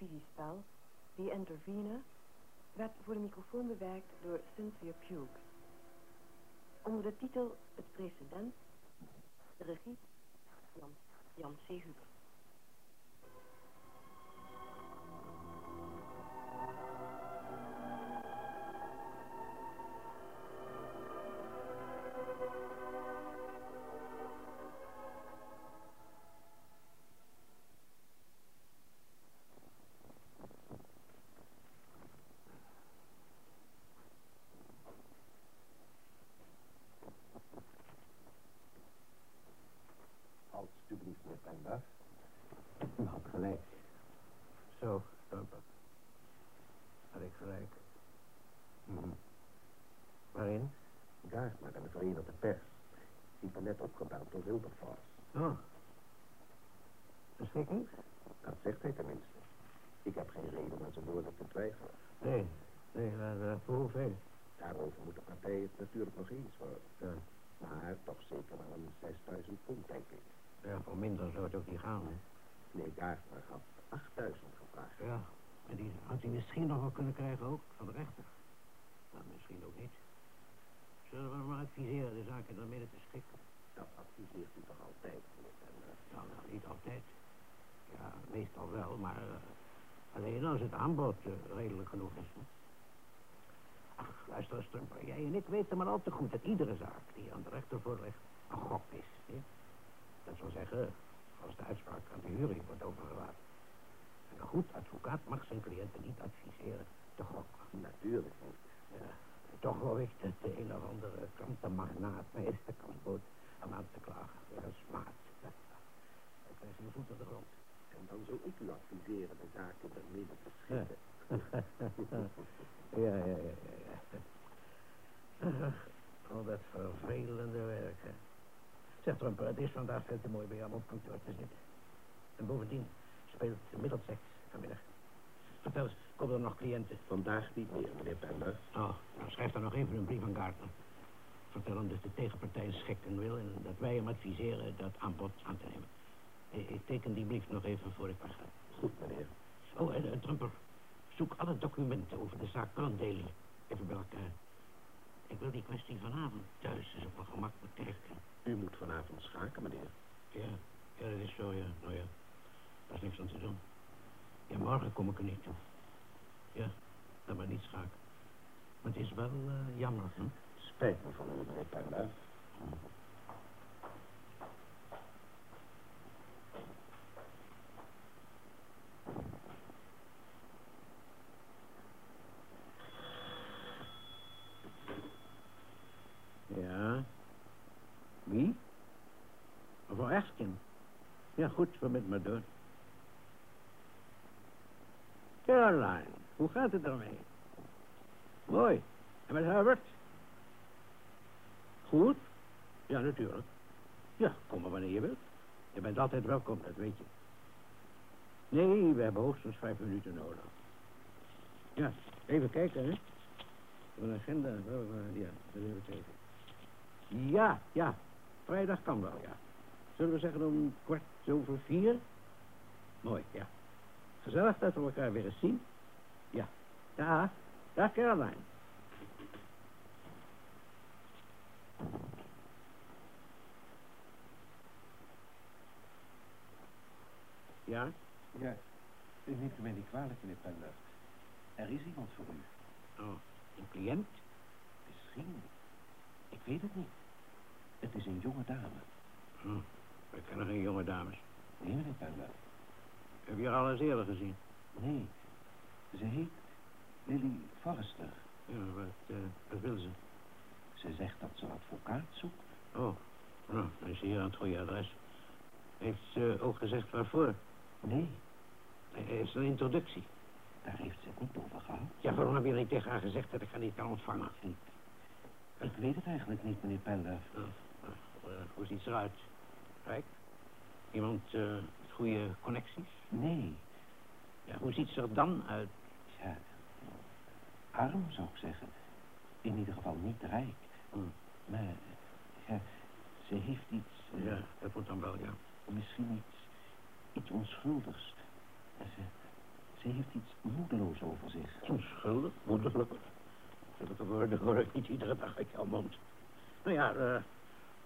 Televisiespel The werd voor de microfoon bewerkt door Cynthia Pugh. Onder de titel Het Precedent, de regie Jan, Jan C. Huber. Aanbod eh, redelijk genoeg is. Ach, luister eens, Trumper. Jij en ik weten maar al te goed dat iedere zaak die aan de rechter voorligt een gok is. Hè? Dat wil zeggen, als de uitspraak aan de jury wordt overgelaten. En een goed advocaat mag zijn cliënten niet adviseren te gokken. Natuurlijk niet. Ja, toch geloof ik dat de een of andere krantenmagnaat mij eens de kans bood om aan te klagen. Dat is maat. Dan krijg je je voet op de grond. Dan zou ik u adviseren de zaken midden te schikken. ja, ja, ja, ja. ja. Al dat vervelende werk, hè. Zeg, Trumper, het is vandaag veel te mooi bij jou op kantoor te zitten. En bovendien speelt Middlesex vanmiddag. Vertel eens, komen er nog cliënten? Vandaag niet meer, meneer Penduff. Oh, nou schrijf dan nog even een brief aan Gardner. Vertel hem dat de tegenpartij schikken wil en dat wij hem adviseren dat aanbod aan te nemen. Ik, ik teken die brief nog even voor ik wegga. Goed, meneer. Oh, en, en Trumper, zoek alle documenten over de zaak Branddeling even bij elkaar. Ik wil die kwestie vanavond thuis eens op mijn gemak bekijken. U moet vanavond schaken, meneer. Ja, ja, dat is zo, ja. Nou ja, daar is niks aan te doen. Ja, morgen kom ik er niet toe. Ja, dan maar niet schaken. Maar het is wel eh, jammer, hè? Spijt me van u, meneer. Ja. Wie? Mevrouw Erskine. Ja, goed, verbind me door. Caroline, hoe gaat het ermee? Mooi. En met Herbert? Goed? Ja, natuurlijk. Ja, kom maar wanneer je wilt. Je bent altijd welkom, dat weet je. Nee, we hebben hoogstens vijf minuten nodig. Ja, even kijken, hè. Een agenda, eh, ja, dat even kijken. Ja, ja. Vrijdag kan wel, ja. Zullen we zeggen om kwart over vier? Mooi, ja. Gezellig dat we elkaar weer eens zien. Ja. Dag. Dag, Caroline. Ja? Ja, neemt u mij niet kwalijk, meneer Penduff. Er is iemand voor u. Oh, een cliënt? Misschien. Ik weet het niet. Het is een jonge dame. Hm, we kennen geen jonge dames. Nee, meneer Penduff. Heb je haar al eens eerder gezien? Nee. Ze heet Lily Forrester. Ja, wat, eh, wat wil ze? Ze zegt dat ze een advocaat zoekt. Oh, nou, dan is ze hier aan het goede adres. Heeft ze ook gezegd waarvoor? Nee, ze een introductie? daar heeft ze het niet over gehad. Ja, waarom heb je niet tegen haar gezegd dat ik haar niet kan ontvangen? Ik, ik weet het eigenlijk niet, meneer Penduff. Oh, nou, eh, hoe ziet ze eruit? Rijk? Iemand eh, met goede connecties? Nee, Ja, hoe ziet ze er dan uit? ja, arm zou ik zeggen. In ieder geval niet rijk. Hm. Maar, ja, ze heeft iets, eh, Ja, dat moet dan wel, ja. misschien iets, iets onschuldigs. Ze, ze heeft iets moedeloos over zich. Onschuldig, moederlijk. Zulke woorden hoor ik niet iedere dag uit jouw mond. Nou ja, eh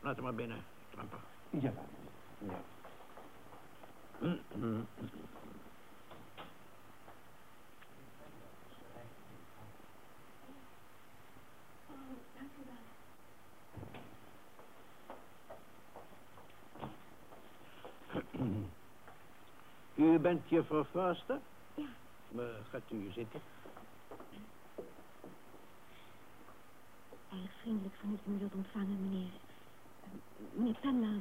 laat hem maar binnen, Tramper. Ja. Ja. U bent juffrouw Foster? Ja. Uh, gaat u zitten? Erg vriendelijk van u dat u me wilt ontvangen, meneer. Eh, meneer Penlove.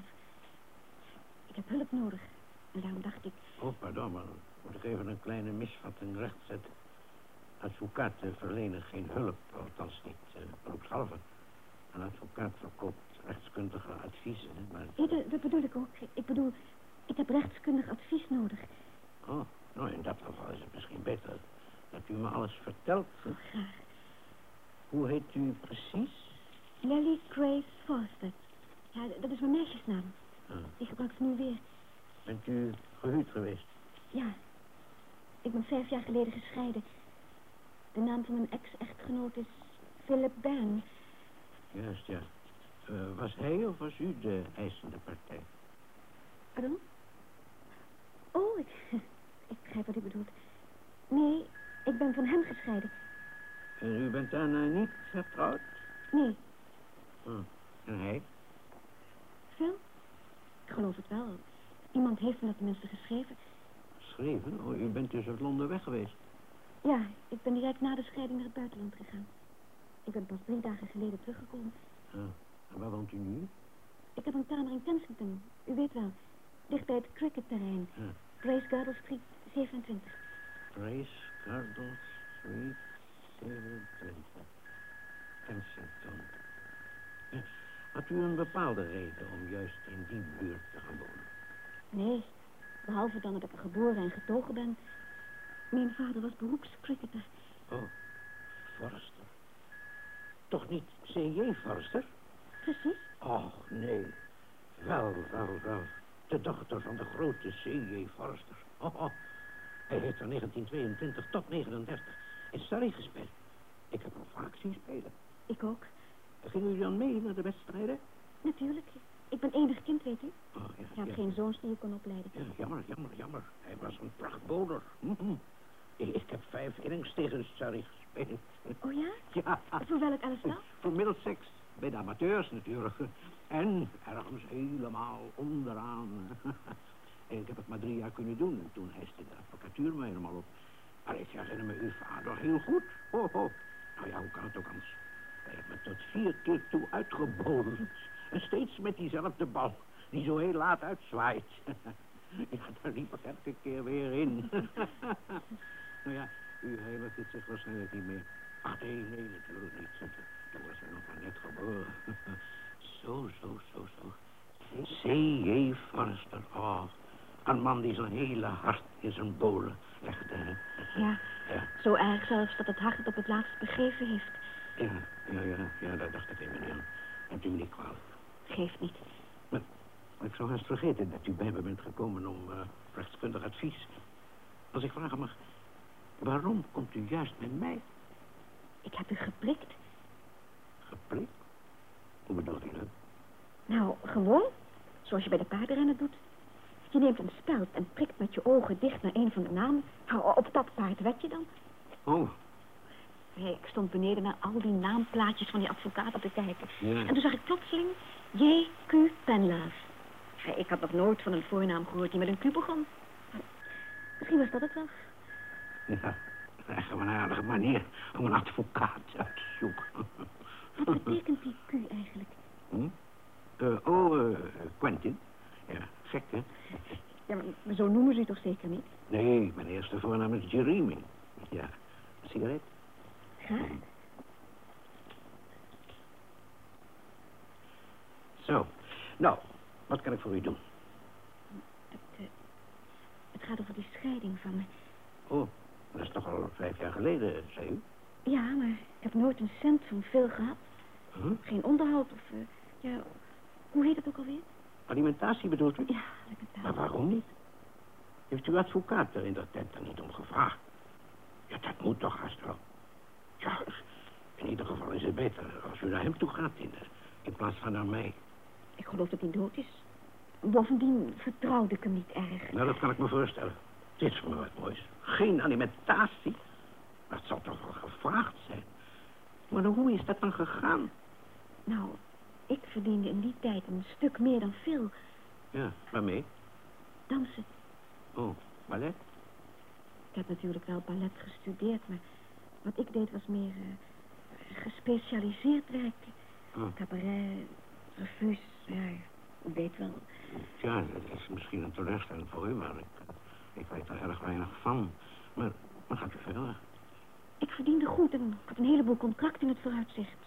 Ik heb hulp nodig. En daarom dacht ik... Oh, pardon, maar moet ik even een kleine misvatting rechtzetten. Advocaten verlenen geen hulp, althans niet uh, beroepshalve. Een advocaat verkoopt rechtskundige adviezen, maar... Nee, dat, dat bedoel ik ook. Ik bedoel, ik heb rechtskundig advies nodig. Oh, nou, in dat geval is het misschien beter dat u me alles vertelt. Oh, graag. Hoe heet u precies? Nellie Grace Foster. Ja, dat is mijn meisjesnaam. Ah, Die gebruik ik nu weer. bent u gehuwd geweest? Ja. Ik ben vijf jaar geleden gescheiden. De naam van mijn ex-echtgenoot is Philip Bang. Juist, ja. Eh, was hij of was u de eisende partij? Pardon? Oh, ik, ik begrijp wat u bedoelt. Nee, ik ben van hem gescheiden. En u bent daarna niet getrouwd? Nee, Hm. En hij? Phil? Ik geloof het wel. Iemand heeft me dat tenminste geschreven. Schreven? Oh, u bent dus uit Londen weg geweest. Ja, ik ben direct na de scheiding naar het buitenland gegaan. Ik ben pas drie dagen geleden teruggekomen. Ah, en waar woont u nu? Ik heb een kamer in Kensington. U weet wel. Dicht bij het cricketterrein. Ja. Grace Gardle Street 27. Grace Gardle Street 27. Kensington. Had u een bepaalde reden om juist in die buurt te gaan wonen? Nee, behalve dan dat ik er geboren en getogen ben. Mijn vader was beroepscricketer. Oh, Forster. Toch niet C.J. Forster? Precies. Och, nee. Wel, wel, wel. De dochter van de grote C.J. Forster. Oh, oh. Hij heeft van 1922 tot 39 in Surrey gespeeld. Ik heb hem vaak zien spelen. Ik ook. Gingen u dan mee naar de wedstrijden? Natuurlijk. Ik ben enig kind, weet u. Oh, ja, Ik ja. geen zoons die je kon opleiden. Ja, jammer, jammer, jammer. Hij was een prachtbowler. Mhm. Ik ik heb vijf innings tegen Surrey gespeeld. Oh ja? Ja. Voor welk elftal? Voor Middlesex. Bij de amateurs natuurlijk. En ergens helemaal onderaan. En ik heb het maar drie jaar kunnen doen. En toen eiste de advocatuur me helemaal op. Maar ik herinner me uw vader heel goed. Oh, oh. Nou ja, hoe kan het ook anders? Hij heeft me tot vier keer toe uitgeboden. En steeds met diezelfde bal. Die zo heel laat uitzwaait. Ja, daar liep ik elke keer weer in. nou ja, u herinnert het zich waarschijnlijk niet meer. Ach, nee, nee, natuurlijk niet. Toen was hij nog maar net geboren. zo, zo, zo, zo. C.J. Forrester. Oh, een man die zijn hele hart in zijn bolen legde. hè. Ja, Ja, zo erg zelfs dat het hart het op het laatst begeven heeft. ja, ja, ja, ja, dat dacht ik even aan. Hebt u me niet kwalijk. Geeft niet. Maar ik zou haast vergeten dat u bij me bent gekomen om eh, rechtskundig advies. Als ik vragen mag, waarom komt u juist bij mij Ik heb u geprikt. geprikt? Hoe bedoelt u dat? Nou, gewoon. Zoals je bij de paardenrennen doet. Je neemt een speld en prikt met je ogen dicht naar een van de namen. Op dat paard wed je dan. Oh, ik stond beneden naar al die naamplaatjes van die advocaten te kijken. Ja. En toen zag ik plotseling J.Q. Penlaas. Ik had nog nooit van een voornaam gehoord die met een Q begon. Misschien was dat het wel. ja. Echt een aardige manier om een advocaat uit te zoeken. Wat betekent die Q eigenlijk? Hm? Eh, oh, eh, Quentin. Ja, gek, hè? Ja, maar zo noemen ze u toch zeker niet? Nee, mijn eerste voornaam is Jeremy. Ja, een sigaret? Zo. Nou, wat kan ik voor u doen? Het, het gaat over die scheiding van me. Oh, dat is toch al vijf jaar geleden, zei u? Ja, maar ik heb nooit een cent van veel gehad. Huh? Geen onderhoud of... eh, ja, hoe heet het ook alweer? Alimentatie bedoelt u? Ja, dat het Maar waarom niet? Heeft uw advocaat er in dat tent dan niet om gevraagd? Ja, dat moet toch haast wel. Ja, in ieder geval is het beter als u naar hem toe gaat in, in plaats van naar mij. Ik geloof dat hij dood is. Bovendien vertrouwde ik hem niet erg. Nou, dat kan ik me voorstellen. Het is voor me wat moois. Geen alimentatie. Het zal toch wel gevraagd zijn. Maar hoe is dat dan gegaan? Nou, ik verdiende in die tijd een stuk meer dan veel. Ja, waarmee? Dansen. Oh, ballet? Ik heb natuurlijk wel ballet gestudeerd, maar wat ik deed was meer eh, gespecialiseerd werk. Oh. Cabaret, revues, ja, ik weet wel. Ja, dat is misschien een teleurstelling voor u, maar ik, ik weet er erg weinig van. Maar, maar gaat u verder? Ik verdiende goed en ik had een heleboel contracten in het vooruitzicht.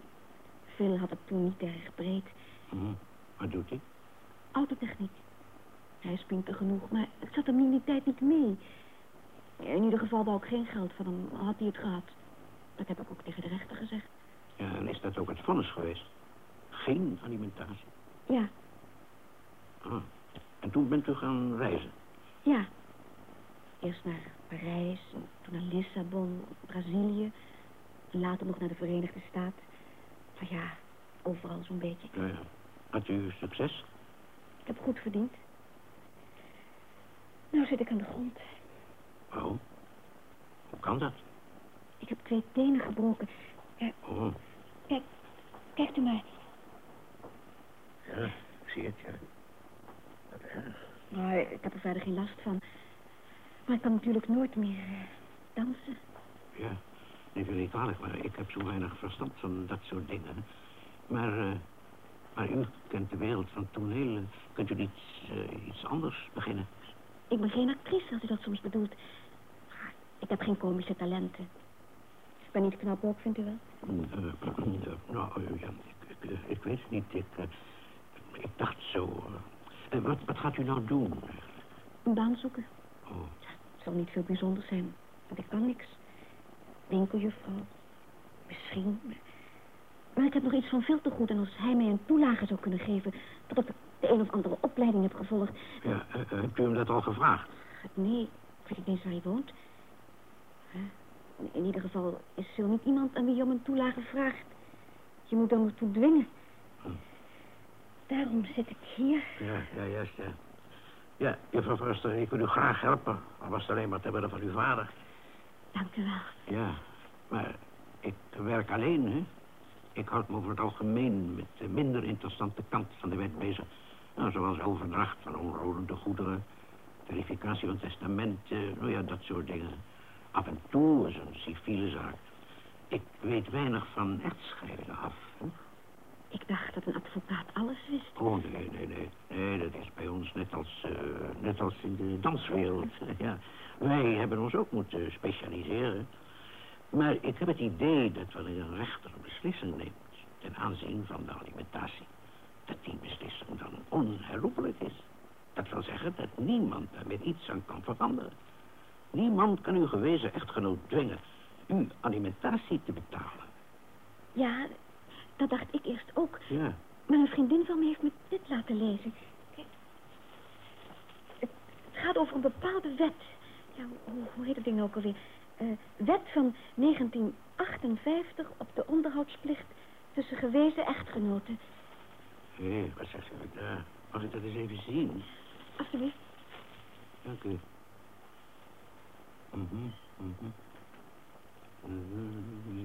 Veel had het toen niet erg breed. Hm. Wat doet hij? Autotechniek. Hij is pinter genoeg, maar ik zat hem in die tijd niet mee. In ieder geval wou ik geen geld van hem, had hij het gehad. Dat heb ik ook tegen de rechter gezegd. Ja, en is dat ook het vonnis geweest? Geen alimentatie? Ja, Ah. En toen bent u gaan reizen? ja. Eerst naar Parijs, en toen naar Lissabon, Brazilië. En later nog naar de Verenigde Staten. Nou ja, overal zo'n beetje. Ja, ja. Had u succes? Ik heb goed verdiend. Nou zit ik aan de grond. Oh. Hoe kan dat? Ik heb twee tenen gebroken. Eh, Oh, kijk, kijkt u maar. ja, ik zie het, ja. Wat erg. Nou, ik heb er verder geen last van. Maar ik kan natuurlijk nooit meer eh, dansen. Ja, neem niet kwalijk, maar ik heb zo weinig verstand van dat soort dingen. Maar, eh, maar u kent de wereld van toneel. Kunt u niet iets anders beginnen? Ik ben geen actrice, als u dat soms bedoelt. Maar Ik heb geen komische talenten. Ik ben niet knap ook, vindt u wel? Eh, eh, nou, eh, ja, ik, weet het niet. Ik, ik dacht zo... wat, wat gaat u nou doen? Een baan zoeken. Oh, Het zal niet veel bijzonders zijn, want ik kan niks. Winkeljuffrouw. Misschien. maar- ik heb nog iets van veel te goed. En als hij mij een toelage zou kunnen geven... totdat ik de een of andere opleiding heb gevolgd... ja, hebt u hem dat al gevraagd? Nee, ik weet niet eens waar hij woont. In ieder geval is er niet iemand aan wie je om een toelage vraagt. Je moet dan ertoe dwingen. Hm. Daarom zit ik hier. Ja, ja, juist, ja. Ja, juffrouw Verster, ik wil u graag helpen. Al was het alleen maar ter wille van uw vader. Dank u wel. Ja, maar ik werk alleen, hè. Ik houd me over het algemeen met de minder interessante kant van de wet bezig. Nou, zoals overdracht van onroerende goederen, verificatie van testamenten, nou ja, dat soort dingen. Af en toe is een civiele zaak. Ik weet weinig van echtscheidingen af. Hè? Ik dacht dat een advocaat alles wist. Oh, nee, nee, nee. Nee, dat is bij ons net als, eh, net als in de danswereld. ja. Wij hebben ons ook moeten specialiseren. Maar ik heb het idee dat wanneer een rechter een beslissing neemt... ten aanzien van de alimentatie... dat die beslissing dan onherroepelijk is. Dat wil zeggen dat niemand daar met iets aan kan veranderen. Niemand kan uw gewezen echtgenoot dwingen... uw alimentatie te betalen. Ja, dat dacht ik eerst ook. Ja. Maar een vriendin van me heeft me dit laten lezen. Kijk. Het, gaat over een bepaalde wet. Ja, hoe, hoe heet het ding ook alweer? Eh, wet van 1958 op de onderhoudsplicht tussen gewezen echtgenoten. Hé, wat zegt u daar? Mag ik dat eens even zien? Alsjeblieft. Dank u. Mhm, mhm.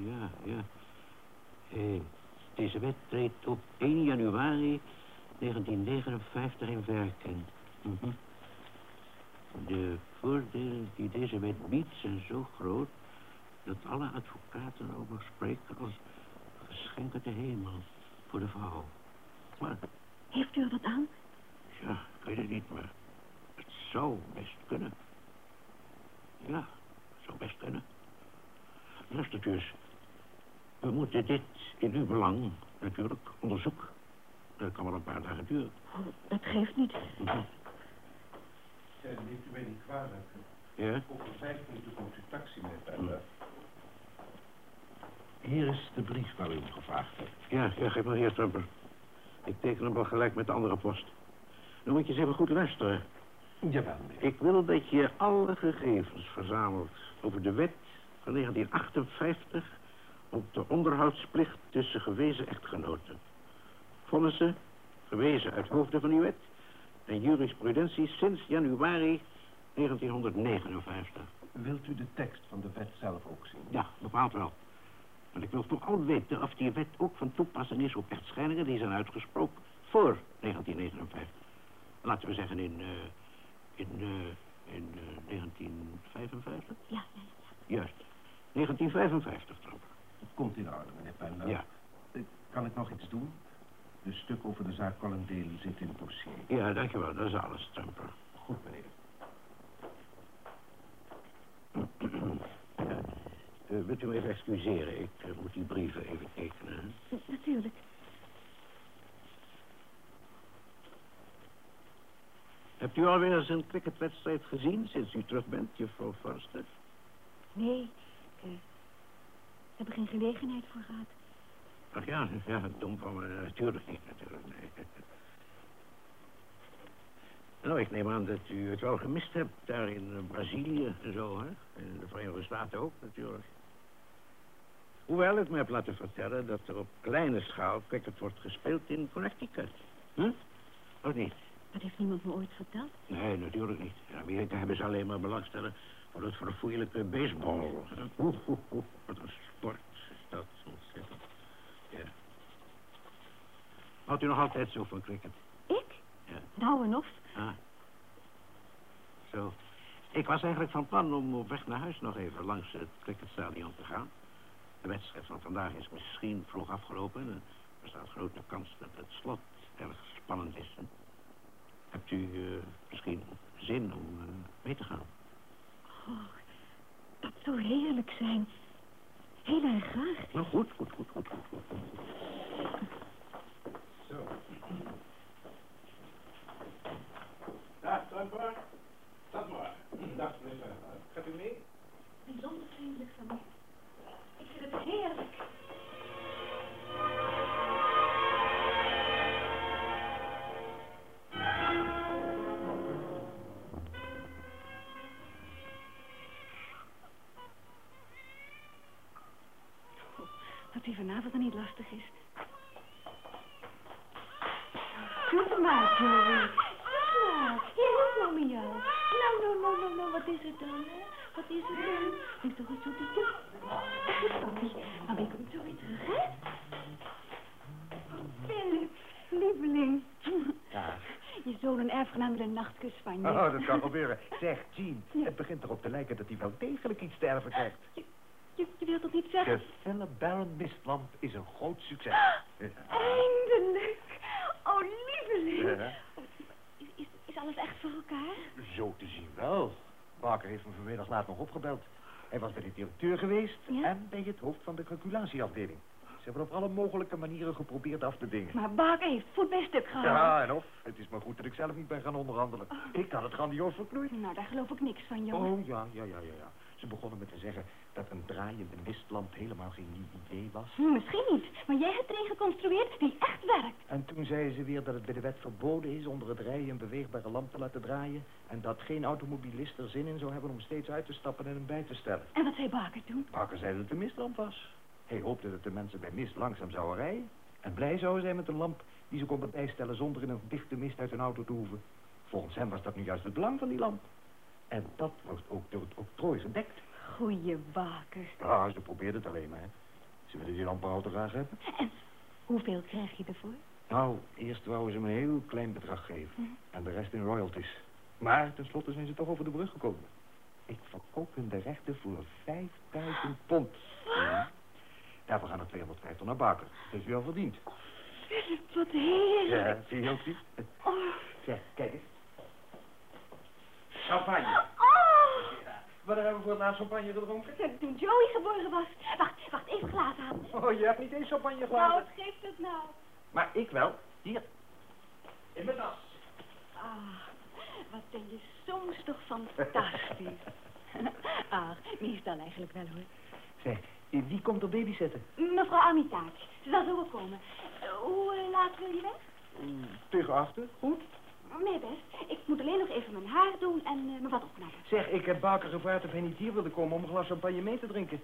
Ja, ja. Hé, deze wet treedt op 1 januari 1959 in werking. Mhm. De voordelen die deze wet biedt zijn zo groot... dat alle advocaten over spreken als geschenk uit de hemel voor de vrouw. Maar, Heeft u er wat aan? ja, ik weet het niet, maar het zou best kunnen. Ja, zou best kunnen. Luister dus. We moeten dit in uw belang natuurlijk onderzoeken. Dat kan wel een paar dagen duren. Oh, dat geeft niet. Mhm. Ja, neemt u mij niet kwalijk. Ja? Over vijf minuten komt uw taxi met Hm. mij. Hier is de brief waar u om gevraagd hebt. Ja, ja, geef maar hier, Trumper. Ik teken hem wel gelijk met de andere post. Nu moet je eens even goed luisteren. Jawel, meneer. Ik wil dat je alle gegevens verzamelt over de wet van 1958 op de onderhoudsplicht tussen gewezen echtgenoten. Vonnissen, gewezen uit hoofden van die wet en jurisprudentie sinds januari 1959. Wilt u de tekst van de wet zelf ook zien? Ja, bepaald wel. Want ik wil vooral weten of die wet ook van toepassing is op echtscheidingen die zijn uitgesproken voor 1959. Laten we zeggen in, eh, in, eh, in eh, 1955? Ja, ja, ja. Juist. 1955, Trump. Het komt in orde, meneer Pendel. Ja. Eh, Kan ik nog iets doen? De stuk over de zaak Colin Daly zit in het dossier. Ja, dankjewel. Dat is alles, Trumper. Goed, meneer. Ja. Eh, wilt u me even excuseren? Ik eh, moet die brieven even tekenen. Natuurlijk. Hebt u alweer eens een cricketwedstrijd gezien sinds u terug bent, juffrouw Forster? Nee, ik eh, heb er geen gelegenheid voor gehad. Ach ja, ja, dom van me. Natuurlijk niet, natuurlijk. Nee. Nou, ik neem aan dat u het wel gemist hebt daar in eh, Brazilië en zo, hè? In de Verenigde Staten ook, natuurlijk. Hoewel ik me heb laten vertellen dat er op kleine schaal cricket wordt gespeeld in Connecticut. Hm? Of niet? Dat heeft niemand me ooit verteld. Nee, natuurlijk niet. In Amerika hebben ze alleen maar belangstelling voor het verfoeilijke baseball. Oeh, oeh, oeh, wat een sport is dat ontzettend. Ja. Houdt u nog altijd zo van cricket? Ik? Ja. Nou en of. Ah. Zo. Ik was eigenlijk van plan om op weg naar huis nog even langs het cricketstadion te gaan. De wedstrijd van vandaag is misschien vroeg afgelopen. en Er bestaat grote kans dat het slot erg spannend is. hè. Hebt u eh, misschien zin om eh, mee te gaan? Oh, dat zou heerlijk zijn. Heel erg graag. Nou, goed, goed, goed, goed, goed. goed. Zo. Dag, Trumper. Dat hij vanavond dan niet lastig is. Doe maar, Joey. Hier is mami jou. Nou, nou, nou, nou, nou, wat is het dan, hè? Wat is het dan? Is toch een? Goed, mami. Mami komt zo weer terug, hè? Philip, lieveling. Ja. Je zoon en erfgenaam wil een nachtkus van je. Oh, dat kan gebeuren. Zeg, Jean, het begint erop te lijken dat hij wel degelijk iets te erven krijgt. Je, je, je wilt toch niet zeggen? De felle Baron Mistlamp is een groot succes. Ja. Eindelijk. Oh, lieveling. Ja. Is, is, is alles echt voor elkaar? Zo te zien wel. Baker heeft me vanmiddag laat nog opgebeld. Hij was bij de directeur geweest Ja? en bij het hoofd van de calculatieafdeling. Ze hebben op alle mogelijke manieren geprobeerd af te dingen. Maar Baker heeft voet bij stuk gehouden. Ja, en of. Het is maar goed dat ik zelf niet ben gaan onderhandelen. Ik had het grandioos verknoeid. Nou, daar geloof ik niks van, jongen. Oh, ja, ja, ja, ja, ja. Ze begonnen met te zeggen dat een draaiende mistlamp helemaal geen nieuw idee was. Hm, Misschien niet, maar jij hebt er een geconstrueerd die echt werkt. En toen zeiden ze weer dat het bij de wet verboden is onder het rijden een beweegbare lamp te laten draaien. En dat geen automobilist er zin in zou hebben om steeds uit te stappen en hem bij te stellen. En wat zei Baker toen? Bakker zei dat het een mistlamp was. Hij hoopte dat de mensen bij mist langzaam zouden rijden. En blij zouden zijn met een lamp die ze konden bijstellen zonder in een dichte mist uit een auto te hoeven. Volgens hem was dat nu juist het belang van die lamp. En dat wordt ook door het octrooi gedekt. Goeie Baker. Ja, ze probeerden het alleen maar. hè. Ze willen die lamp al te graag hebben. En hoeveel krijg je ervoor? Nou, eerst wouden ze me een heel klein bedrag geven. Hm. En de rest in royalties. Maar tenslotte zijn ze toch over de brug gekomen. Ik verkoop hun de rechten voor 5000 pond. Ja. Daarvoor gaan er 250 naar Baker. Dat is wel verdiend. Philip, wat heerlijk. Ja, zie je ook niet? Oh. Zeg, kijk eens. Champagne. Wat hebben we voor het laatst champagne gedronken? Ja, Toen Joey geboren was. Wacht, wacht, even glazen halen. Oh, je hebt niet eens champagne Nou, glazen. wat geeft het nou? Maar ik wel. Hier. In mijn tas. Ah, wat ben je soms toch fantastisch. Ach, meestal eigenlijk wel hoor. Zeg, wie komt er babyzetten? Mevrouw Armitage, ze zal zo komen. Eh, hoe eh, laat wil je weg? Tegen achter. Goed. Nee, best. Ik moet alleen nog even mijn haar doen en eh, mijn wat opknappen. Zeg, ik heb Baker gevraagd of hij niet hier wilde komen om een glas champagne mee te drinken.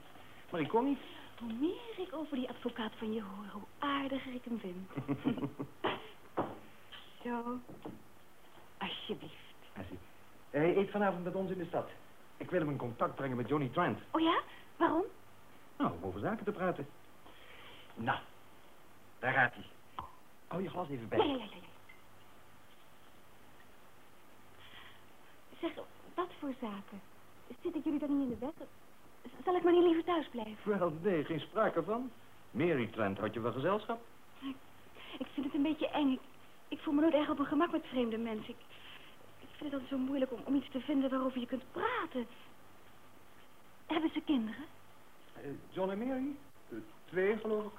Maar ik kon niet. Hoe meer ik over die advocaat van je hoor, hoe aardiger ik hem vind. Zo. Alsjeblieft. Merci. Hij eet vanavond met ons in de stad. Ik wil hem in contact brengen met Johnny Trent. Oh ja? Waarom? Nou, om over zaken te praten. Nou, daar gaat hij. Hou je glas even bij. Ja, ja, ja, ja. ja. Zeg, wat voor zaken? Zitten jullie dan niet in de wet? Z- Zal ik maar niet liever thuis blijven? Wel, nee, geen sprake van. Mary Trent had je wel gezelschap. Ik vind het een beetje eng. Ik, ik voel me nooit erg op mijn gemak met vreemde mensen. Ik, ik vind het altijd zo moeilijk om, om iets te vinden waarover je kunt praten. Hebben ze kinderen? Eh, John en Mary? Eh, twee, geloof ik.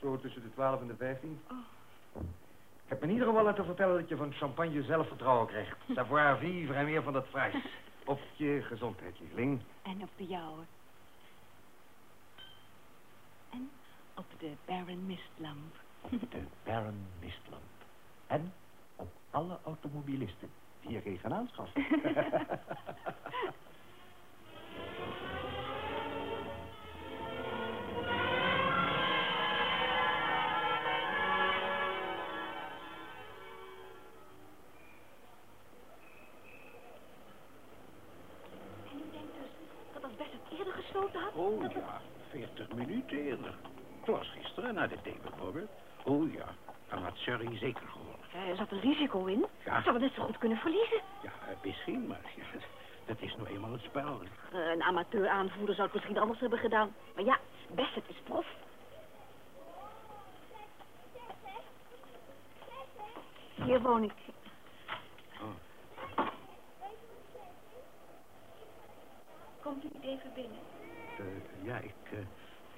Zo tussen de 12 en de 15. Oh. Ik heb me in ieder geval laten vertellen dat je van champagne zelfvertrouwen krijgt. Savoir vivre en meer van dat fraais. Op je gezondheid, lieveling. En op de jouwe. En op de Baron Mistlamp. De Baron Mistlamp. En op alle automobilisten die er geen gaan aanschaffen. bijvoorbeeld. Oh ja, dan had Surrey zeker gewonnen. Eh, Er zat een risico in. Ja. Zou het net zo goed kunnen verliezen. Ja, eh, misschien, maar ja, dat is nou eenmaal het spel. Eh, Een amateur-aanvoerder zou het misschien anders hebben gedaan. Maar ja, Bassett is prof. Hier woon ik. Oh. Komt u niet even binnen? Ja, ik,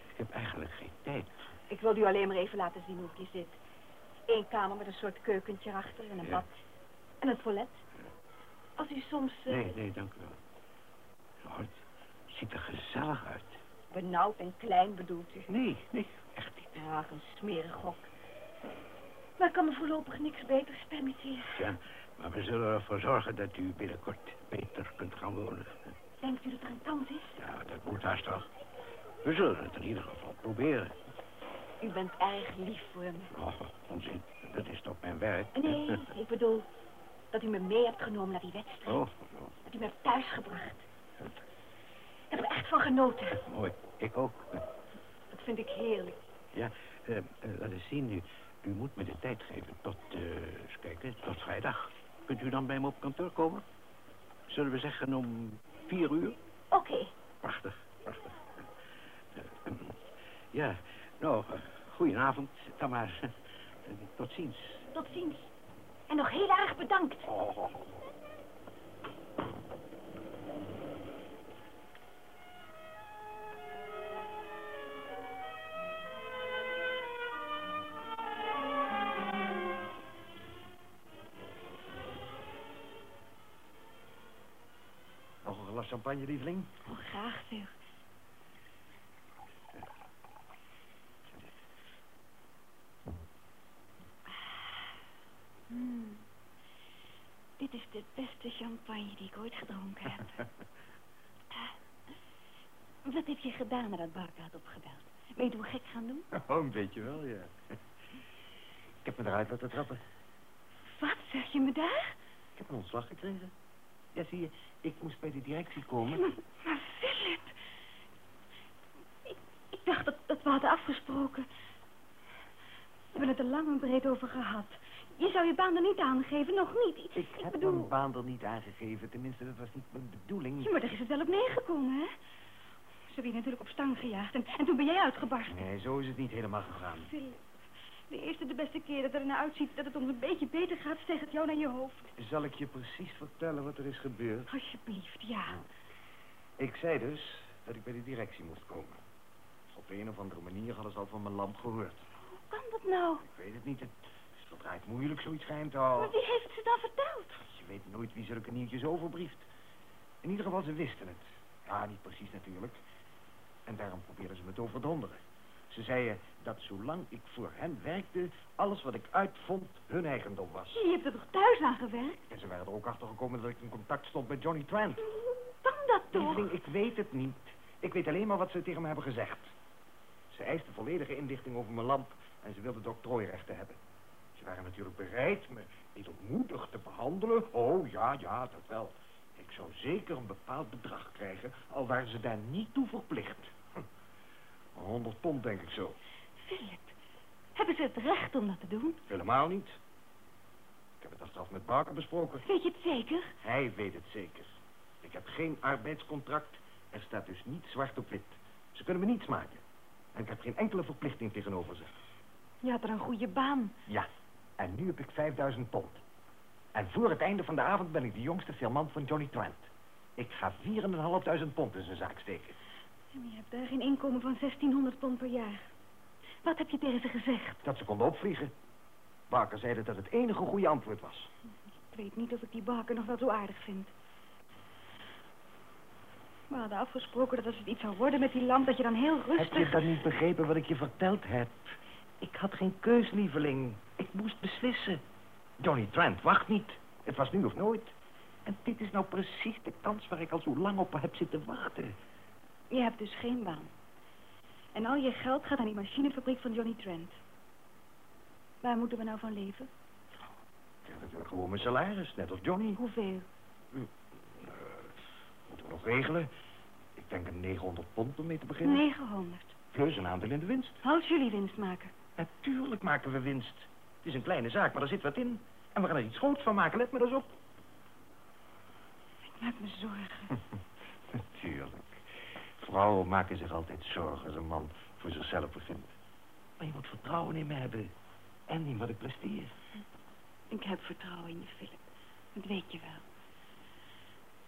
ik heb eigenlijk geen tijd. Ik wil u alleen maar even laten zien hoe het hier zit. Eén kamer met een soort keukentje erachter en een Ja. bad. En een toilet. Als u soms eh, Nee, nee, dank u wel. Het ziet er gezellig uit. benauwd en klein bedoelt u. Nee, nee, echt niet. Ach, een smerig gok. Maar ik kan me voorlopig niks beters permitteren. Ja, maar we zullen ervoor zorgen dat u binnenkort beter kunt gaan wonen. Denkt u dat er een kans is? Ja, dat moet haast wel. We zullen het in ieder geval proberen. U bent erg lief voor me. Oh, onzin. Dat is toch mijn werk? Nee, ik bedoel dat u me mee hebt genomen naar die wedstrijd. Oh, oh, Dat u me hebt thuisgebracht. Ik heb er echt van genoten. mooi. Ik ook. Dat vind ik heerlijk. Ja, eh, laat eens zien. U, u moet me de tijd geven tot, eh eens kijken, tot vrijdag. Kunt u dan bij me op kantoor komen? Zullen we zeggen om vier uur? Oké, Prachtig, prachtig. Ja, nou, goedenavond dan maar. Eh, tot ziens. tot ziens. En nog heel erg bedankt. Oh. Nog een glas champagne, lieveling? Oh, graag, zeg. Dit is de beste champagne die ik ooit gedronken heb. Ah, Wat heb je gedaan nadat Barker had opgebeld? Weet je hoe gek gaan doen? Oh, een beetje wel, ja. Ik heb me eruit laten trappen. Wat, zeg je me daar? Ik heb een ontslag gekregen. Ja, zie je, ik moest bij de directie komen. Maar, maar Philip... Ik, ik dacht dat, dat we hadden afgesproken. We hebben het er lang en breed over gehad. Je zou je baan er niet aangeven, nog niet. Ik heb bedoel... mijn baan er niet aangegeven. Tenminste, dat was niet mijn bedoeling. Ja, maar daar is het wel op neergekomen, hè? Ze hebben je natuurlijk op stang gejaagd en, en toen ben jij uitgebarsten. Nee, zo is het niet helemaal gegaan. Philip, de eerste de beste keer dat er naar uitziet dat het ons een beetje beter gaat, steekt het jou naar je hoofd. Zal ik je precies vertellen wat er is gebeurd? Alsjeblieft, ja. Ik zei dus dat ik bij de directie moest komen. Op een of andere manier hadden ze al van mijn lamp gehoord. Hoe kan dat nou? Ik weet het niet. Het is verdraaid moeilijk zoiets geheim te Maar houden. wie heeft ze dan verteld? Je weet nooit wie zulke nieuwtjes overbrieft. In ieder geval, ze wisten het. Ja, niet precies natuurlijk. En daarom probeerden ze me te overdonderen. Ze zeiden dat zolang ik voor hen werkte, alles wat ik uitvond hun eigendom was. Je hebt er toch thuis aan gewerkt? En ze waren er ook achter gekomen dat ik in contact stond met Johnny Trent. Hoe kan dat toch? Lieveling, ik weet het niet. Ik weet alleen maar wat ze tegen me hebben gezegd. Ze eisten volledige inlichting over mijn lamp en ze wilden de octrooirechten hebben. Waren natuurlijk bereid me edelmoedig te behandelen. Oh, ja, ja, dat wel. Ik zou zeker een bepaald bedrag krijgen, al waren ze daar niet toe verplicht. Hm. 100 pond, denk ik zo. Philip, hebben ze het recht om dat te doen? Helemaal niet. Ik heb het achteraf met Barker besproken. Weet je het zeker? Hij weet het zeker. Ik heb geen arbeidscontract. Er staat dus niet zwart op wit. Ze kunnen me niets maken. En ik heb geen enkele verplichting tegenover ze. Je had er een goede baan. Ja, en nu heb ik 5000 pond. En voor het einde van de avond ben ik de jongste filmant van Johnny Trent. Ik ga 4.500 pond in zijn zaak steken. En je hebt daar geen inkomen van 1600 pond per jaar. Wat heb je tegen ze gezegd? Dat ze konden opvliegen. Barker zei dat dat het enige goede antwoord was. Ik weet niet of ik die baker nog wel zo aardig vind. We hadden afgesproken dat als het iets zou worden met die lamp... dat je dan heel rustig... Heb je dan niet begrepen wat ik je verteld heb? Ik had geen keus, lieveling. Ik moest beslissen. Johnny Trent wacht niet. Het was nu of nooit. En dit is nou precies de kans waar ik al zo lang op heb zitten wachten. Je hebt dus geen baan. En al je geld gaat aan die machinefabriek van Johnny Trent. Waar moeten we nou van leven? Ik heb natuurlijk gewoon mijn salaris, net als Johnny. Hoeveel? Eh, moeten we nog regelen. Ik denk een 900 pond om mee te beginnen. 900. Plus een aandeel in de winst. Als jullie winst maken. Natuurlijk maken we winst. Het is een kleine zaak, maar er zit wat in. En we gaan er iets groots van maken, let me eens op. Ik maak me zorgen. Natuurlijk. Vrouwen maken zich altijd zorgen als een man voor zichzelf begint. Maar je moet vertrouwen in me hebben. En in wat ik presteer. Ik heb vertrouwen in je, Philip. Dat weet je wel.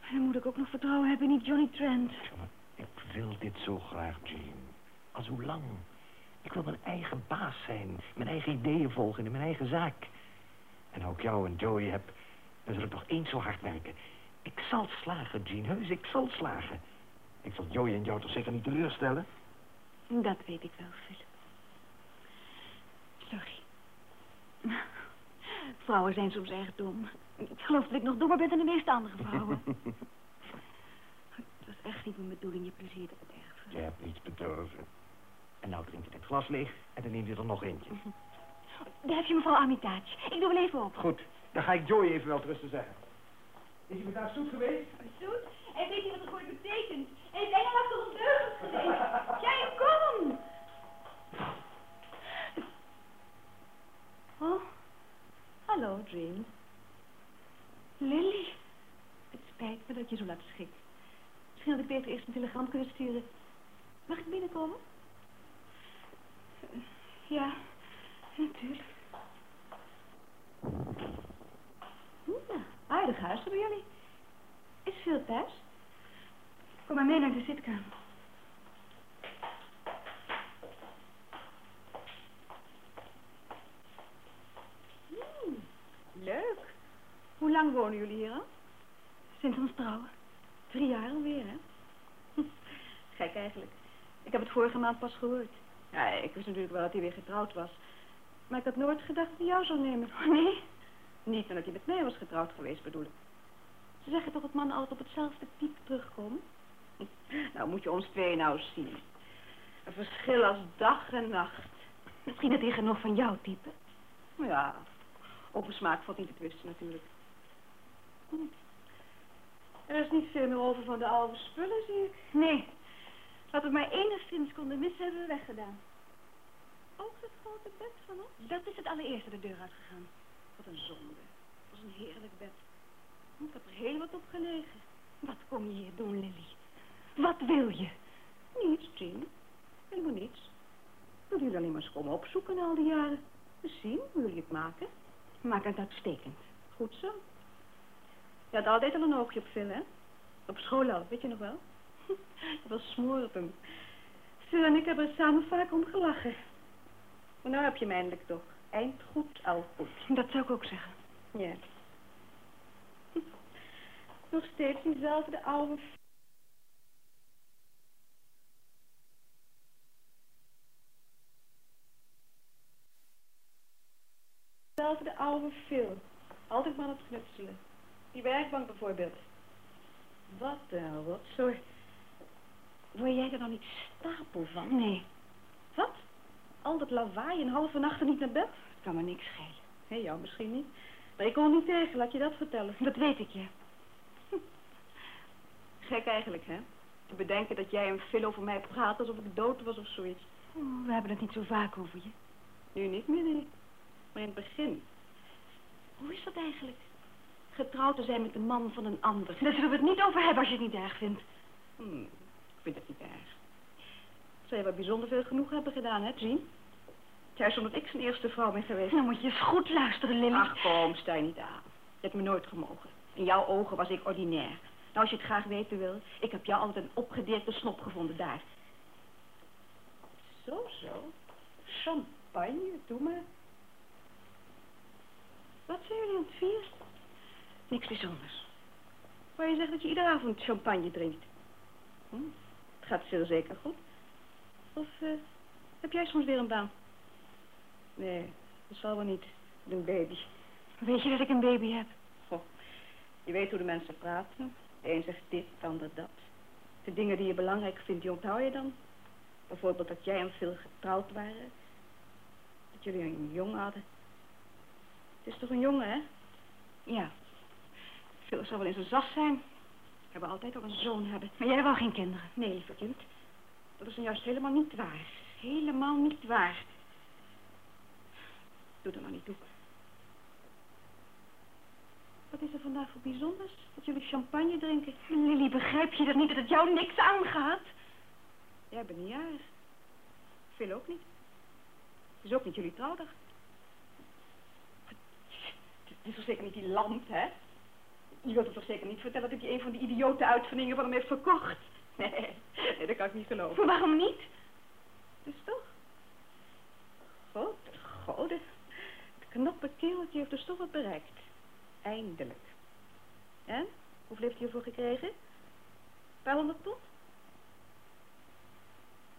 Maar dan moet ik ook nog vertrouwen hebben in die Johnny Trent. Ik wil dit zo graag, Jean. Al zo lang. Ik wil mijn eigen baas zijn. Mijn eigen ideeën volgen in mijn eigen zaak. En ook jou en Joey heb, dan zal ik nog eens zo hard werken. Ik zal slagen, Jean. Heus, ik zal slagen. Ik zal Joey en jou toch zeker niet teleurstellen? Dat weet ik wel, Philip. Sorry. Vrouwen zijn soms erg dom. Ik geloof dat ik nog dommer ben dan de meeste andere vrouwen. Het was echt niet mijn bedoeling je plezier te bederven. Je hebt niets bedorven. En nou drink je dit glas leeg en dan neem je er nog eentje. Daar heb je mevrouw Armitage. Ik doe wel even op. Goed, dan ga ik Joey even wel rusten zeggen. Is je met haar zoet geweest? Zoet? En weet je wat het woord betekent? Hij is achter ons deugd geweest. Jij, kom! Oh, hallo, Dream. Lily, het spijt me dat je zo laat schikt. Misschien had ik beter eerst een telegram kunnen sturen. Mag ik binnenkomen? Ja, natuurlijk. Ja, aardig huis hebben jullie. Is veel thuis? Kom maar mee naar de zitkamer. Hmm, leuk. Hoe lang wonen jullie hier al? Sinds ons trouwen. Drie jaar alweer, hè? Gek eigenlijk. Ik heb het vorige maand pas gehoord. Ja, ik wist natuurlijk wel dat hij weer getrouwd was. Maar ik had nooit gedacht dat hij jou zou nemen. Nee? Niet omdat hij met mij was getrouwd geweest, bedoel ik. Ze zeggen toch dat mannen altijd op hetzelfde type terugkomen? Nou, moet je ons twee nou zien. Een verschil als dag en nacht. Misschien dat hij genoeg van jouw type. Ja, open smaak valt niet te twisten natuurlijk. Hm. Er is niet veel meer over van de oude spullen, zie ik. Nee, wat we maar enigszins konden missen, hebben we weggedaan. Ook het grote bed van ons? Dat is het allereerste de deur uitgegaan. Wat een zonde. Het was een heerlijk bed. Ik heb er heel wat op gelegen. Wat kom je hier doen, Lily? Wat wil je? Niets, Jean. Helemaal niets. Wil jullie alleen maar eens komen opzoeken al die jaren. Dus zien hoe jullie het maken. Maken het uitstekend. Goed zo. Je had altijd al een oogje op Phil, hè? Op school al, weet je nog wel? Het was smorend. Phil en ik hebben er samen vaak om gelachen. Maar nou heb je hem eindelijk toch. Eind goed, al goed. Dat zou ik ook zeggen. Ja. Nog steeds diezelfde oude... Hetzelfde oude Phil. Altijd maar aan het knutselen. Die werkbank bijvoorbeeld. Wat Wat? rotzooi. Word jij er dan niet stapel van? Nee. Wat? Al dat lawaai en halve nachten niet naar bed? Kan me niks schelen. Nee, jou misschien niet. Maar ik kon niet tegen, laat je dat vertellen. Dat weet ik, ja. Gek eigenlijk, hè? Te bedenken dat jij en Phil over mij praat alsof ik dood was of zoiets. Oh, we hebben het niet zo vaak over je. Nu niet meer, nee. Maar in het begin. Hoe is dat eigenlijk? Getrouwd te zijn met de man van een ander. Daar zullen we het niet over hebben als je het niet erg vindt. Hmm, vind het niet erg. Zou je wel bijzonder veel genoeg hebben gedaan, hè, zien? Juist omdat ik zijn eerste vrouw ben geweest. Dan moet je eens goed luisteren, Lily. Ach, kom, sta je niet aan. Je hebt me nooit gemogen. In jouw ogen was ik ordinair. Nou, als je het graag weten wil, ik heb jou altijd een opgedirkte snop gevonden daar. Zo, zo. Champagne, doe maar. Wat zijn jullie aan het vieren? Niks bijzonders. Maar je zegt dat je iedere avond champagne drinkt. Hm? Gaat zeer zeker goed. Of eh, heb jij soms weer een baan? Nee, dat zal wel niet. Een baby. Weet je dat ik een baby heb? Goh, je weet hoe de mensen praten. De een zegt dit, de ander dat. De dingen die je belangrijk vindt, die onthoud je dan. Bijvoorbeeld dat jij en Phil getrouwd waren. Dat jullie een jongen hadden. Het is toch een jongen, hè? Ja. Phil zal wel in zijn zas zijn. We hebben altijd al een zoon hebben. Maar jij wou geen kinderen. Nee, lieve kind. Dat is nou juist helemaal niet waar. Helemaal niet waar. Doe er maar niet toe. Wat is er vandaag voor bijzonders? Dat jullie champagne drinken? Lily, begrijp je dat niet dat het jou niks aangaat? Jij bent niet jarig. Phil ook niet. Het is ook niet jullie trouwdag. Het is zeker niet die lamp, hè? Je wilt het toch zeker niet vertellen dat hij een van die idiote uitvindingen van hem heeft verkocht? Nee, nee, dat kan ik niet geloven. Waarom niet? Dus toch? Grote goden. Het knappe kereltje heeft dus toch wat bereikt. Eindelijk. En? Hoeveel heeft hij ervoor gekregen? Een paar honderd pond?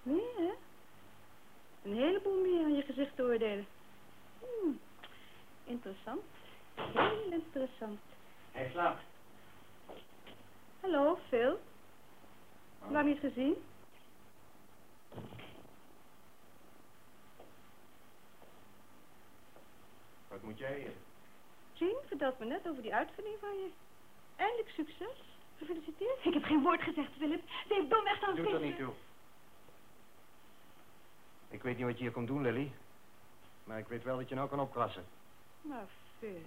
Nee, hè? Een heleboel meer aan je gezicht te oordelen. Hmm. Interessant. Heel interessant. Hij slaapt. Hallo, Phil. Lang niet gezien? Wat moet jij hier? Jean vertelt me net over die uitvinding van je. Eindelijk succes. Gefeliciteerd. Ik heb geen woord gezegd, Philip. Heeft domweg staan Doet er vissen. niet toe. Ik weet niet wat je hier komt doen, Lily. Maar ik weet wel dat je nou kan opkrassen. Maar Phil,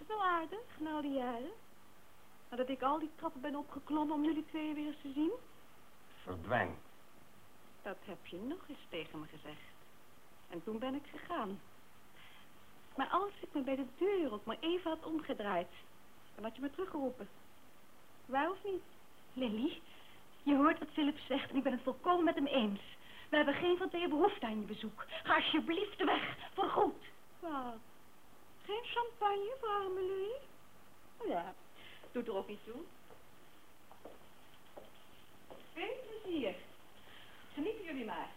is het wel aardig na al die jaren? Nadat ik al die trappen ben opgeklommen om jullie twee weer eens te zien? Verdwijn. Dat heb je nog eens tegen me gezegd. En toen ben ik gegaan. Maar als ik me bij de deur ook maar even had omgedraaid, dan had je me teruggeroepen. Waar of niet? Lily, je hoort wat Philip zegt en ik ben het volkomen met hem eens. We hebben geen van tweeën behoefte aan je bezoek. Ga alsjeblieft weg, voor goed. Wat? Geen champagne voor arme Louis? Oh ja, doet er ook niet toe. Veel plezier. Genieten jullie maar.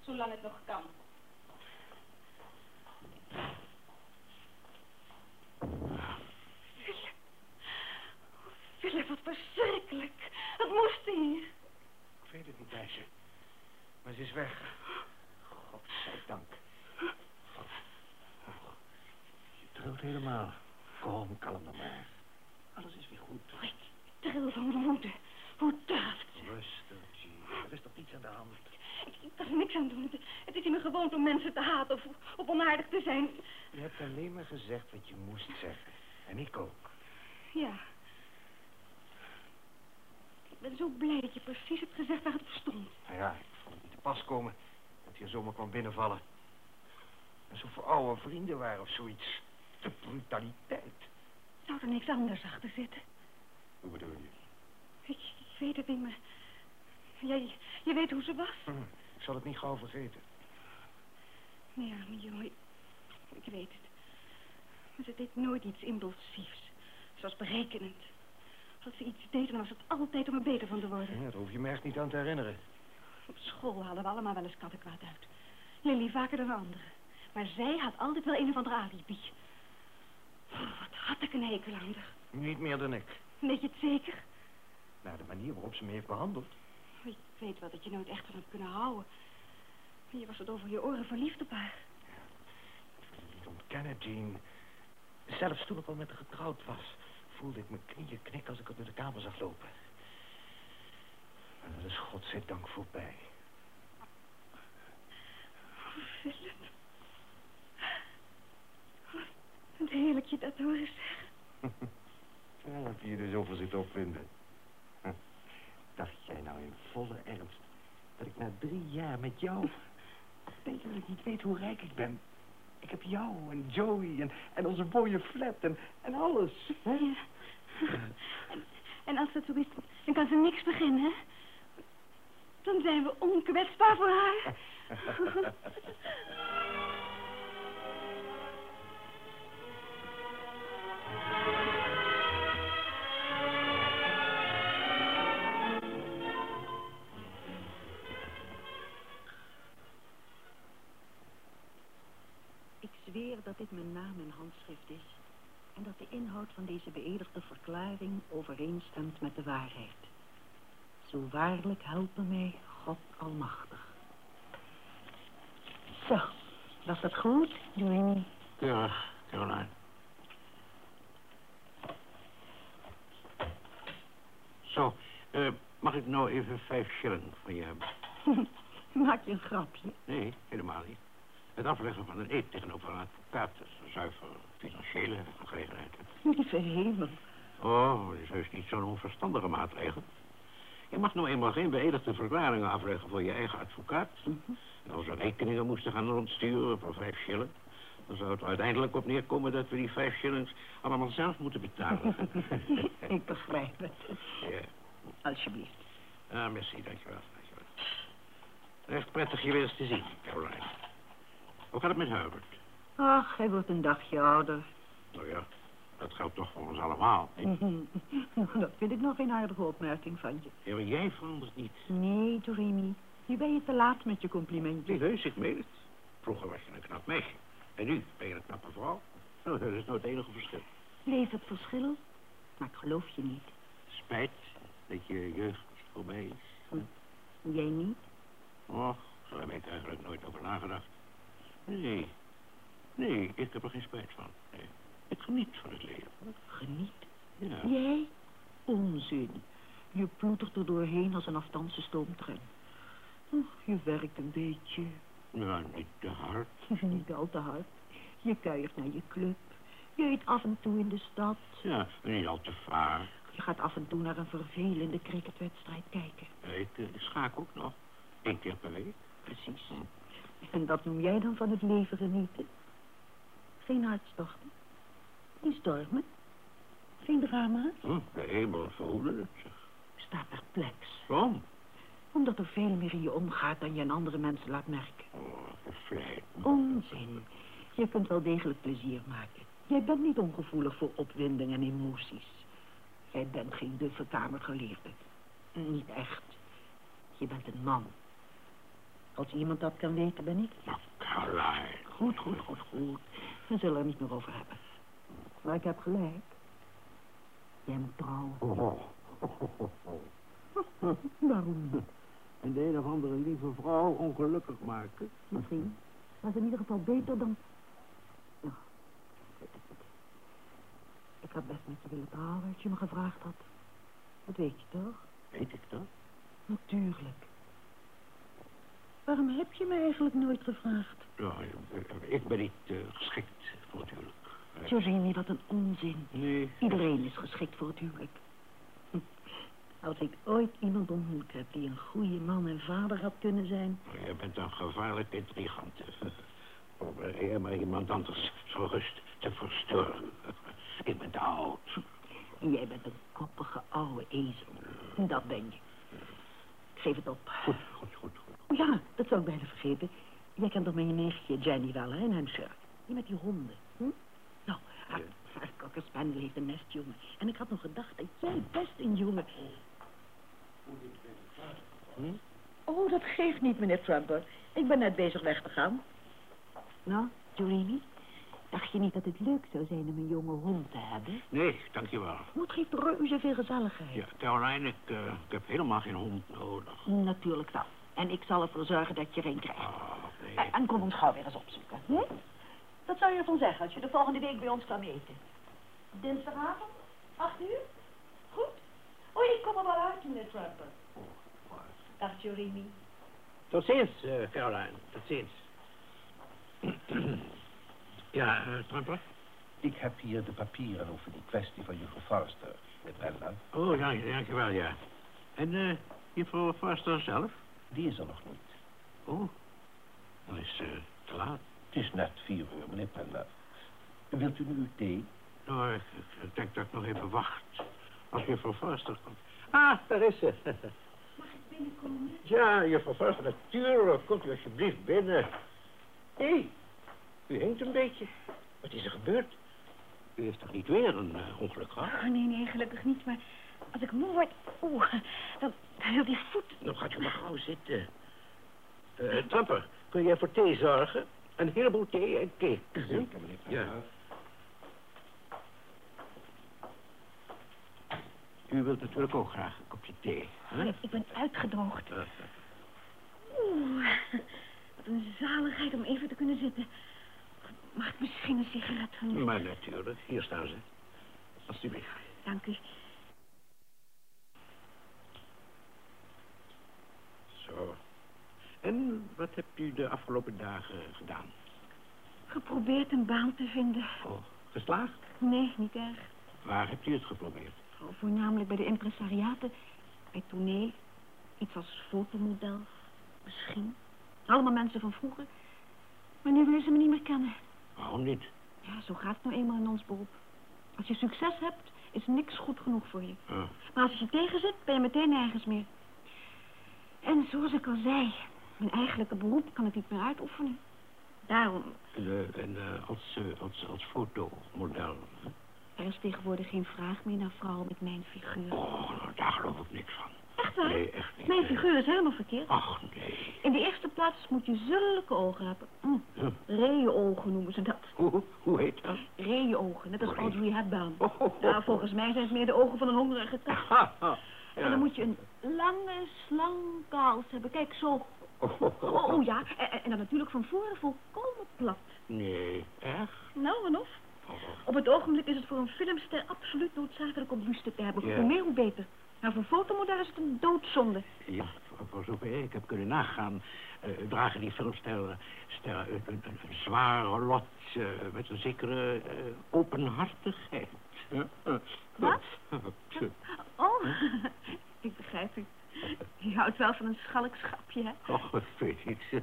Zolang het nog kan. Philip, wat verschrikkelijk. Het moest hier. Ik weet het niet, meisje. Maar ze is weg. Godzijdank. Je helemaal. Kom, kalm dan maar. Alles is weer goed. Ik tril van woede. Hoe durft? Rustig, Jean. Er is toch niets aan de hand? Ik, ik kan er niks aan doen. Het, het is in me gewoon om mensen te haten of, of onaardig te zijn. Je hebt alleen maar gezegd wat je moest zeggen. En ik ook. Ja. Ik ben zo blij dat je precies hebt gezegd waar het voor stond. Nou ja, ik vond het niet te pas komen dat er zomaar kwam binnenvallen. Alsof we oude vrienden waren of zoiets. De brutaliteit. Zou er niks anders achter zitten? Hoe bedoel je? Ik, ik weet het niet meer. Jij, je weet hoe ze was? Hm, Ik zal het niet gauw vergeten. Nee, arme jongen. Ik, ik weet het. Maar ze deed nooit iets impulsiefs. Ze was berekenend. Als ze iets deed, dan was het altijd om er beter van te worden. Ja, daar hoef je me echt niet aan te herinneren. Op school haalden we allemaal wel eens kattenkwaad uit. Lily vaker dan anderen. Maar zij had altijd wel een of andere alibi. Oh, wat had ik een hekel aan haar. Niet meer dan ik. Weet je het zeker? Naar de manier waarop ze me heeft behandeld. Ik weet wel dat je nooit echt van hebt kunnen houden. Maar je was het over je oren verliefd op haar. Het niet ontkennen, Jean. Zelfs toen ik al met haar getrouwd was, voelde ik mijn knieën knikken als ik haar door de kamer zag lopen. En dat is godzijdank voorbij. Philip. Wat heerlijk je dat horen zeggen. Ja, heb je er zoveel zitten opvinden? Huh. Dacht jij nou in volle ernst dat ik na drie jaar met jou... Denk je dat ik niet weet hoe rijk ik ben? Ik heb jou en Joey en, en onze mooie flat en, en alles. Hè? Ja. En, en als dat zo is, dan kan ze niks beginnen, hè? Dan zijn we onkwetsbaar voor haar. Dat dit mijn naam en handschrift is. En dat de inhoud van deze beëdigde verklaring overeenstemt met de waarheid. Zo waarlijk helpen mij God Almachtig. Zo, was dat goed, Joanie? Keurig, Caroline. Zo, eh, mag ik nou even vijf shilling van je hebben? Maak je een grapje? Nee, helemaal niet. Het afleggen van een eed tegenover een advocaat is een zuiver financiële aangelegenheid. Lieve hemel. Oh, dat is heus niet zo'n onverstandige maatregel. Je mag nou eenmaal geen beëdigde verklaringen afleggen voor je eigen advocaat. En als we rekeningen moesten gaan rondsturen voor vijf shilling... dan zou het uiteindelijk op neerkomen dat we die vijf shillings allemaal zelf moeten betalen. Ik begrijp het. ja. Alsjeblieft. Ah, merci, dankjewel. dankjewel. Echt prettig je weer eens te zien, Caroline. Hoe gaat het met Herbert? Ach, hij wordt een dagje ouder. Nou ja, dat geldt toch voor ons allemaal. niet? Dat vind ik nog een aardige opmerking van je. Ja, maar jij verandert niet. Nee, Doremi. Nu ben je te laat met je complimentjes. Nee, heus, ik meen het. Vroeger was je een knap meisje. En nu ben je een knappe vrouw. Nou, dat is nou het enige verschil. Leef het verschil, maar ik geloof je niet. Spijt dat je jeugd voorbij is. Jij niet? Och, zo heb ik eigenlijk nooit over nagedacht. Nee, nee, ik heb er geen spijt van. Nee. Ik geniet van het leven. Geniet. Ja. Jij? Onzin. Je ploetert er doorheen als een afstandse stoomtrein. Je werkt een beetje. Ja, niet te hard. Niet al te hard. Je kuiert naar je club. Je eet af en toe in de stad. Ja, niet al te vaak. Je gaat af en toe naar een vervelende cricketwedstrijd kijken. Ik uh, schaak ook nog. Eén keer per week. Precies. En dat noem jij dan van het leven genieten? Geen hartstochten. Geen stormen. Geen drama's. Hm, de hemel verhoede het. Sta perplex. Waarom? Omdat er veel meer in je omgaat dan je aan andere mensen laat merken. Oh, gevleid. Onzin. Je kunt wel degelijk plezier maken. Jij bent niet ongevoelig voor opwinding en emoties. Jij bent geen duffe kamergeleerde. Niet echt. Je bent een man. Als iemand dat kan weten, ben ik. Nou, Caroline. Goed, goed, goed, goed. We zullen er niet meer over hebben. Maar ik heb gelijk. Jij moet trouwen. Oh. Waarom? En de een of andere lieve vrouw ongelukkig maken. Misschien. Maar is in ieder geval beter dan... Nou, ik niet. Ik had best met je willen trouwen als je me gevraagd had. Dat weet je toch? Weet ik dat? Natuurlijk. Waarom heb je me eigenlijk nooit gevraagd? Ja, ik ben niet eh, geschikt voor het huwelijk. Georgine, wat een onzin. Nee. Iedereen is geschikt voor het huwelijk. Hm. Als ik ooit iemand ontmoet heb die een goede man en vader had kunnen zijn... Je bent een gevaarlijk intrigant. Om eh, maar iemand anders zo rust te verstoren. Ik ben te oud. Jij bent een koppige oude ezel. Dat ben je. Ik geef het op. Goed, goed, goed, goed. Oh ja, dat zou ik bijna vergeten. Jij kent toch mijn nichtje Jenny wel, hè, in Hampshire? Die met die honden. Hm? Nou, haar, haar cocker spaniel heeft een nestjongen. En ik had nog gedacht dat jij best een jongen... Oh, dat geeft niet, meneer Trumper. Ik ben net bezig weg te gaan. Nou, Jorini, dacht je niet dat het leuk zou zijn om een jonge hond te hebben? Nee, dankjewel. Het geeft reuze veel gezelligheid. Ja, Caroline, ik, eh, ik heb helemaal geen hond nodig. Natuurlijk wel. En ik zal ervoor zorgen dat je er een krijgt. Oh, nee. En, en kom ons gauw weer eens opzoeken. Hm? Wat zou je ervan zeggen als je de volgende week bij ons kwam eten? Dinsdagavond? Acht uur? Goed. Oh, ik kom er wel uit, meneer Trumper. Dag, Jorini. Tot ziens, eh, Caroline. Tot ziens. ja, uh, Trumper? Ik heb hier de papieren over die kwestie van juffrouw Forster. Met Bella. Oh, ja, dankjewel, ja. En eh, juffrouw Forster zelf? Die is er nog niet. Oh, dan is uh, te laat. Het is net vier uur, meneer Penner. Wilt u nu uw thee? Nou, ik, ik, denk dat ik nog even wacht. Als juffrouw Forster komt. Ah, daar is ze. Mag ik binnenkomen? Ja, juffrouw Forster, natuurlijk. Komt u alsjeblieft binnen. Hé, hey, u hinkt een beetje. Wat is er gebeurd? U heeft toch niet weer een uh, ongeluk gehad? Oh, nee, nee, gelukkig niet. Maar als ik moe word, oeh, dan, dan wil die voet... Dan gaat u maar gauw zitten. Uh, Trapper, kun jij voor thee zorgen? Een heleboel thee en cake. Zeker, meneer Ja. U wilt natuurlijk ook graag een kopje thee. Hè? Ik, ik ben uitgedroogd. Oeh, wat een zaligheid om even te kunnen zitten. Mag ik misschien een sigaret van u? maar natuurlijk, hier staan ze. Alsjeblieft. Dank u. Zo. En wat hebt u de afgelopen dagen gedaan? Geprobeerd een baan te vinden. Oh, geslaagd? Nee, niet erg. Waar hebt u het geprobeerd? Oh, voornamelijk bij de impresariaten. Bij Tournee. Iets als fotomodel. Misschien. Allemaal mensen van vroeger. Maar nu willen ze me niet meer kennen. Waarom niet? Ja, zo gaat het nou eenmaal in ons beroep. Als je succes hebt, is niks goed genoeg voor je. Oh, Maar als je tegenzit, ben je meteen nergens meer. En zoals ik al zei, mijn eigenlijke beroep kan ik niet meer uitoefenen. Daarom, en eh, en eh, als, eh, als, als fotomodel? er is tegenwoordig geen vraag meer naar vrouwen met mijn figuur. Oh, nou, daar geloof ik niks van. Echt waar? Nee, echt niet. Mijn figuur is helemaal verkeerd. Ach, nee. In de eerste plaats moet je zulke ogen hebben. Mm. Huh. Noemen ze dat. Hoe, hoe heet dat? Reeënogen, net als Audrey Hepburn. Oh, oh, oh. Nou, volgens mij zijn het meer de ogen van een hongerige kat. En dan moet je een lange, slanke hals hebben. Kijk, zo. Oh, oh, ja, en, en dan natuurlijk van voren volkomen plat. Nee, echt? Nou, en of? Oh, Op het ogenblik is het voor een filmster absoluut noodzakelijk om buste te hebben. Ja. Hoe meer, hoe beter. Nou, voor fotomodel is het een doodzonde. Ja, voor, zover ik heb kunnen nagaan, eh, dragen die filmsterren sterren een, een, een, een zware lot eh, met een zekere eh, openhartigheid. Wat? Oh, ik begrijp u. Je houdt wel van een schalkschapje, hè? Och, ik weet niet.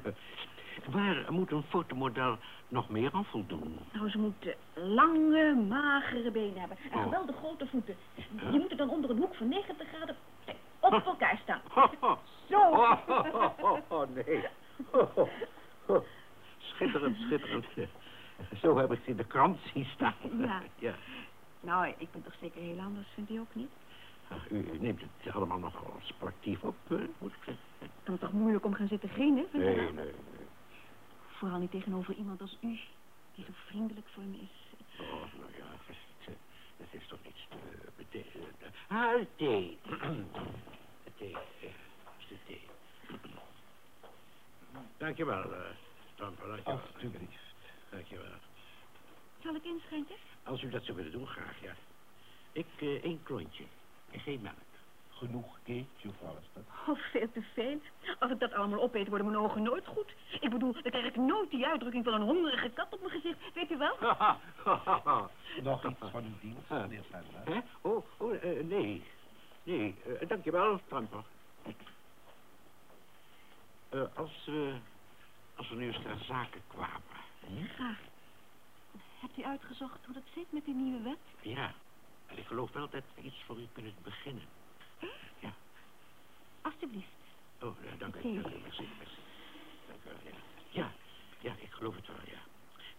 Waar moet een fotomodel nog meer aan voldoen? Nou, ze moeten lange, magere benen hebben. En Oh. geweldig grote voeten. Die moeten dan onder een hoek van 90 graden op elkaar staan. Zo. Oh, nee. Schitterend, schitterend. Zo heb ik ze in de krant zien staan. Ja. ja. Nou, ik ben toch zeker heel anders, vindt u ook niet? Ach, U, neemt het allemaal nogal sportief op, eh, moet ik zeggen. Het kan toch moeilijk om gaan zitten grienen, vindt u Nee, nee, nee. Vooral niet tegenover iemand als u, die zo vriendelijk voor me is. Oh, nou ja, het, eh, het is toch niets te betekenen. Ah, de thee. De thee, ja, is de thee. Dankjewel, uh, Stamper, dankjewel. Alsjeblieft. Dankjewel. Zal ik inschenken? Als u dat zou willen doen, graag, ja. Ik, eh één klontje. En geen melk. Genoeg cake, juffrouw. Oh, veel te veel. Als ik dat allemaal opeet, worden mijn ogen nooit goed. Ik bedoel, dan krijg ik nooit die uitdrukking van een hongerige kat op mijn gezicht. Weet u wel? Nog iets van uw dienst, meneer Penner. Hè? Oh, oh eh, nee. Nee, eh, dankjewel, Tramper. Eh, als, we als we nu eens ter zake kwamen. Graag. Hebt u uitgezocht hoe dat zit met die nieuwe wet? Ja, en ik geloof wel dat we iets voor u kunnen beginnen. Ja. Alsjeblieft. Oh, dank u. Dank u, merci, merci. Dank u wel, ja. Ja, ja, ik geloof het wel, ja.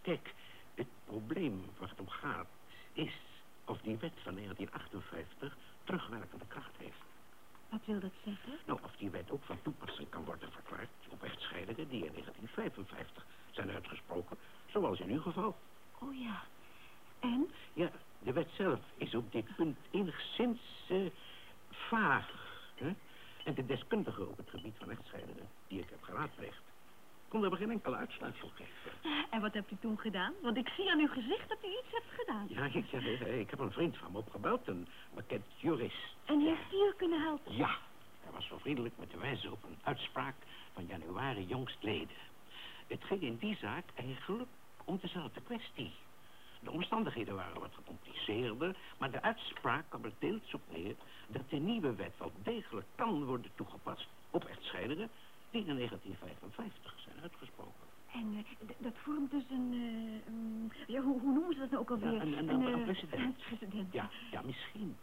Kijk, het probleem waar het om gaat is of die wet van 1958 terugwerkende kracht heeft. Wat wil dat zeggen? Nou, of die wet ook van toepassing kan worden verklaard op echtscheidingen die in 1955 zijn uitgesproken, zoals in uw geval. Oh ja. En? Ja, de wet zelf is op dit punt enigszins eh, vaag. Hè? En de deskundigen op het gebied van echtscheidingen, die ik heb geraadpleegd, konden er geen enkele uitsluitsel geven. En wat hebt u toen gedaan? Want ik zie aan uw gezicht dat u iets hebt gedaan. Ja, ik, ja, eh, ik heb een vriend van me opgebeld, een bekend jurist. En heeft u u kunnen helpen? Ja, hij was zo vriendelijk met te wijzen op een uitspraak van januari jongstleden. Het ging in die zaak eigenlijk om dezelfde kwestie. De omstandigheden waren wat gecompliceerder, maar de uitspraak kwam er deels op neer dat de nieuwe wet wel degelijk kan worden toegepast op echtscheidingen die in 1955 zijn uitgesproken. En eh, dat vormt dus een, eh, ja, hoe, hoe noemen ze dat nou ook alweer? Ja, een- een- een eh, precedent. een precedent. Ja, ja, misschien.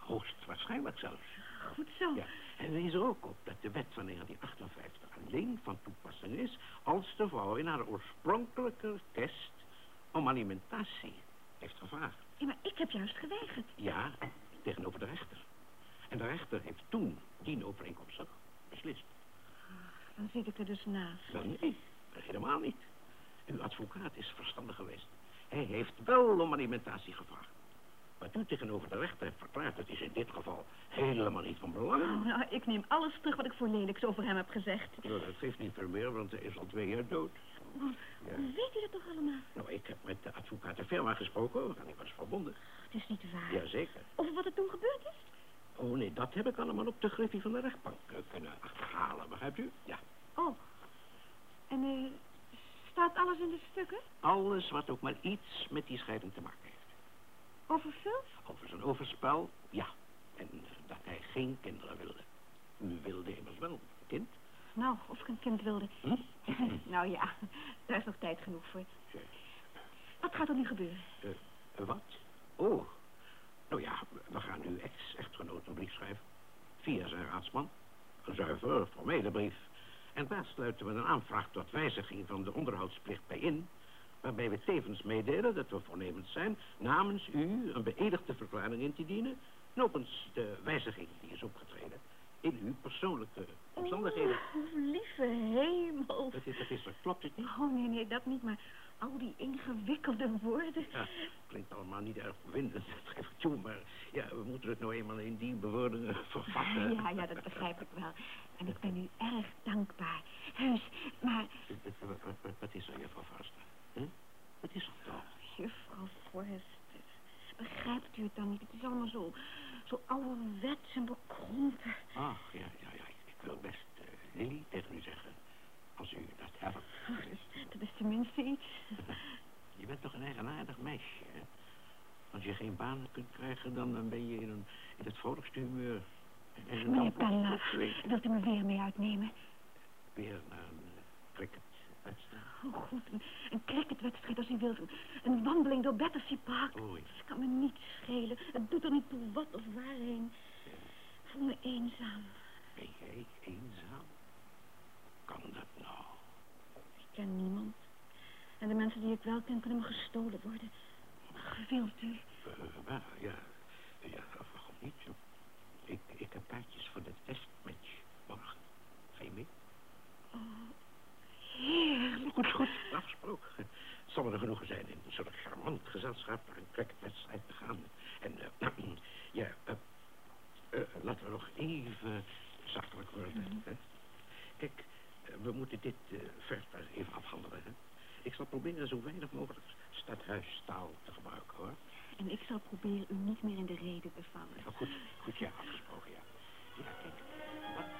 Hoogstwaarschijnlijk zelfs. Goed zo. Ja, en wees er ook op dat de wet van 1958 alleen van toepassing is als de vrouw in haar oorspronkelijke test om alimentatie heeft gevraagd. Ja, maar ik heb juist geweigerd. Ja, tegenover de rechter. En de rechter heeft toen, dien overeenkomstig, beslist. Dan zit ik er dus naast. Wel nee, helemaal niet. Uw advocaat is verstandig geweest. Hij heeft wel om alimentatie gevraagd. Wat u tegenover de rechter heeft verklaard, dat is in dit geval helemaal niet van belang. Oh, nou, ik neem alles terug wat ik voor lelijks over hem heb gezegd. Nou, dat geeft niet veel meer, want hij is al twee jaar dood. Ja. Hoe weet u dat toch allemaal? Nou, ik heb met de advocaat de firma gesproken en ik was verbonden. Het is niet waar. Jazeker. Over wat er toen gebeurd is? Oh nee, dat heb ik allemaal op de griffie van de rechtbank eh, kunnen achterhalen, begrijpt u? Ja. Oh. En eh, staat alles in de stukken? Alles wat ook maar iets met die scheiding te maken heeft. Over zijn overspel, ja. En dat hij geen kinderen wilde. U wilde immers wel een kind. Nou, of ik een kind wilde. Hm? nou ja, daar is nog tijd genoeg voor. Wat gaat er nu gebeuren? eh, wat? Oh. Nou ja, we gaan uw ex-echtgenoot een brief schrijven. Via zijn raadsman. Een zuiver, formele brief. En daar sluiten we een aanvraag tot wijziging van de onderhoudsplicht bij in. Waarbij we tevens meedelen dat we voornemens zijn namens u een beëdigde verklaring in te dienen. Nopens de wijziging die is opgetreden in uw persoonlijke omstandigheden. Oh, lieve hemel. Dat is, dat is, er. klopt het niet? Oh, nee, nee, dat niet, maar al die ingewikkelde woorden. Ja, klinkt allemaal niet erg verwindend, dat geef ik toe, maar ja, we moeten het nou eenmaal in die bewoordingen vervatten. Ja, ja, dat begrijp ik wel. En ik ben u erg dankbaar. Heus, maar... Wat, wat- wat- wat is er, juffrouw Forster? Hm? Wat is er toch? Juffrouw Forrester, begrijpt u het dan niet? Het is allemaal zo, zo ouderwets en bekrompen. Ach, ja, ja, ja, ik, wil best eh, Lily tegen u zeggen, als u dat helpt. Ach, dat is tenminste iets. Je bent toch een eigenaardig meisje, hè? Als je geen baan kunt krijgen, dan, dan ben je in, een, in het vrolijkste humeur. En dan Meneer Pella, wilt u me weer mee uitnemen? weer naar een uh, cricketwedstrijd. Oh, goed, een, een cricketwedstrijd als u wilt. Een, een wandeling door Battersea Park. Oei. Het kan me niet schelen. Het doet er niet toe wat of waarheen. Ik voel me eenzaam. Ben jij eenzaam? Kan dat nou? Ik ken niemand. En de mensen die ik wel ken kunnen me gestolen worden. Wilt u? Eh, wel, ja. Ja, waarom niet? Ik, ik heb kaartjes voor de testmatch morgen. Ga je mee? Oh, heerlijk. Goed, goed. Afgesproken. Het zal me er genoegen zijn in zo'n charmant gezelschap naar een cricketwedstrijd te gaan. En, eh, ja, eh, laten we nog even zakelijk worden. Hè? Kijk, we moeten dit eh, verder even afhandelen. Hè? Ik zal proberen zo weinig mogelijk stadhuistaal te gebruiken, hoor. En ik zal proberen u niet meer in de reden te vallen. Ja, goed, goed, ja, afgesproken, ja. Ja, kijk, wat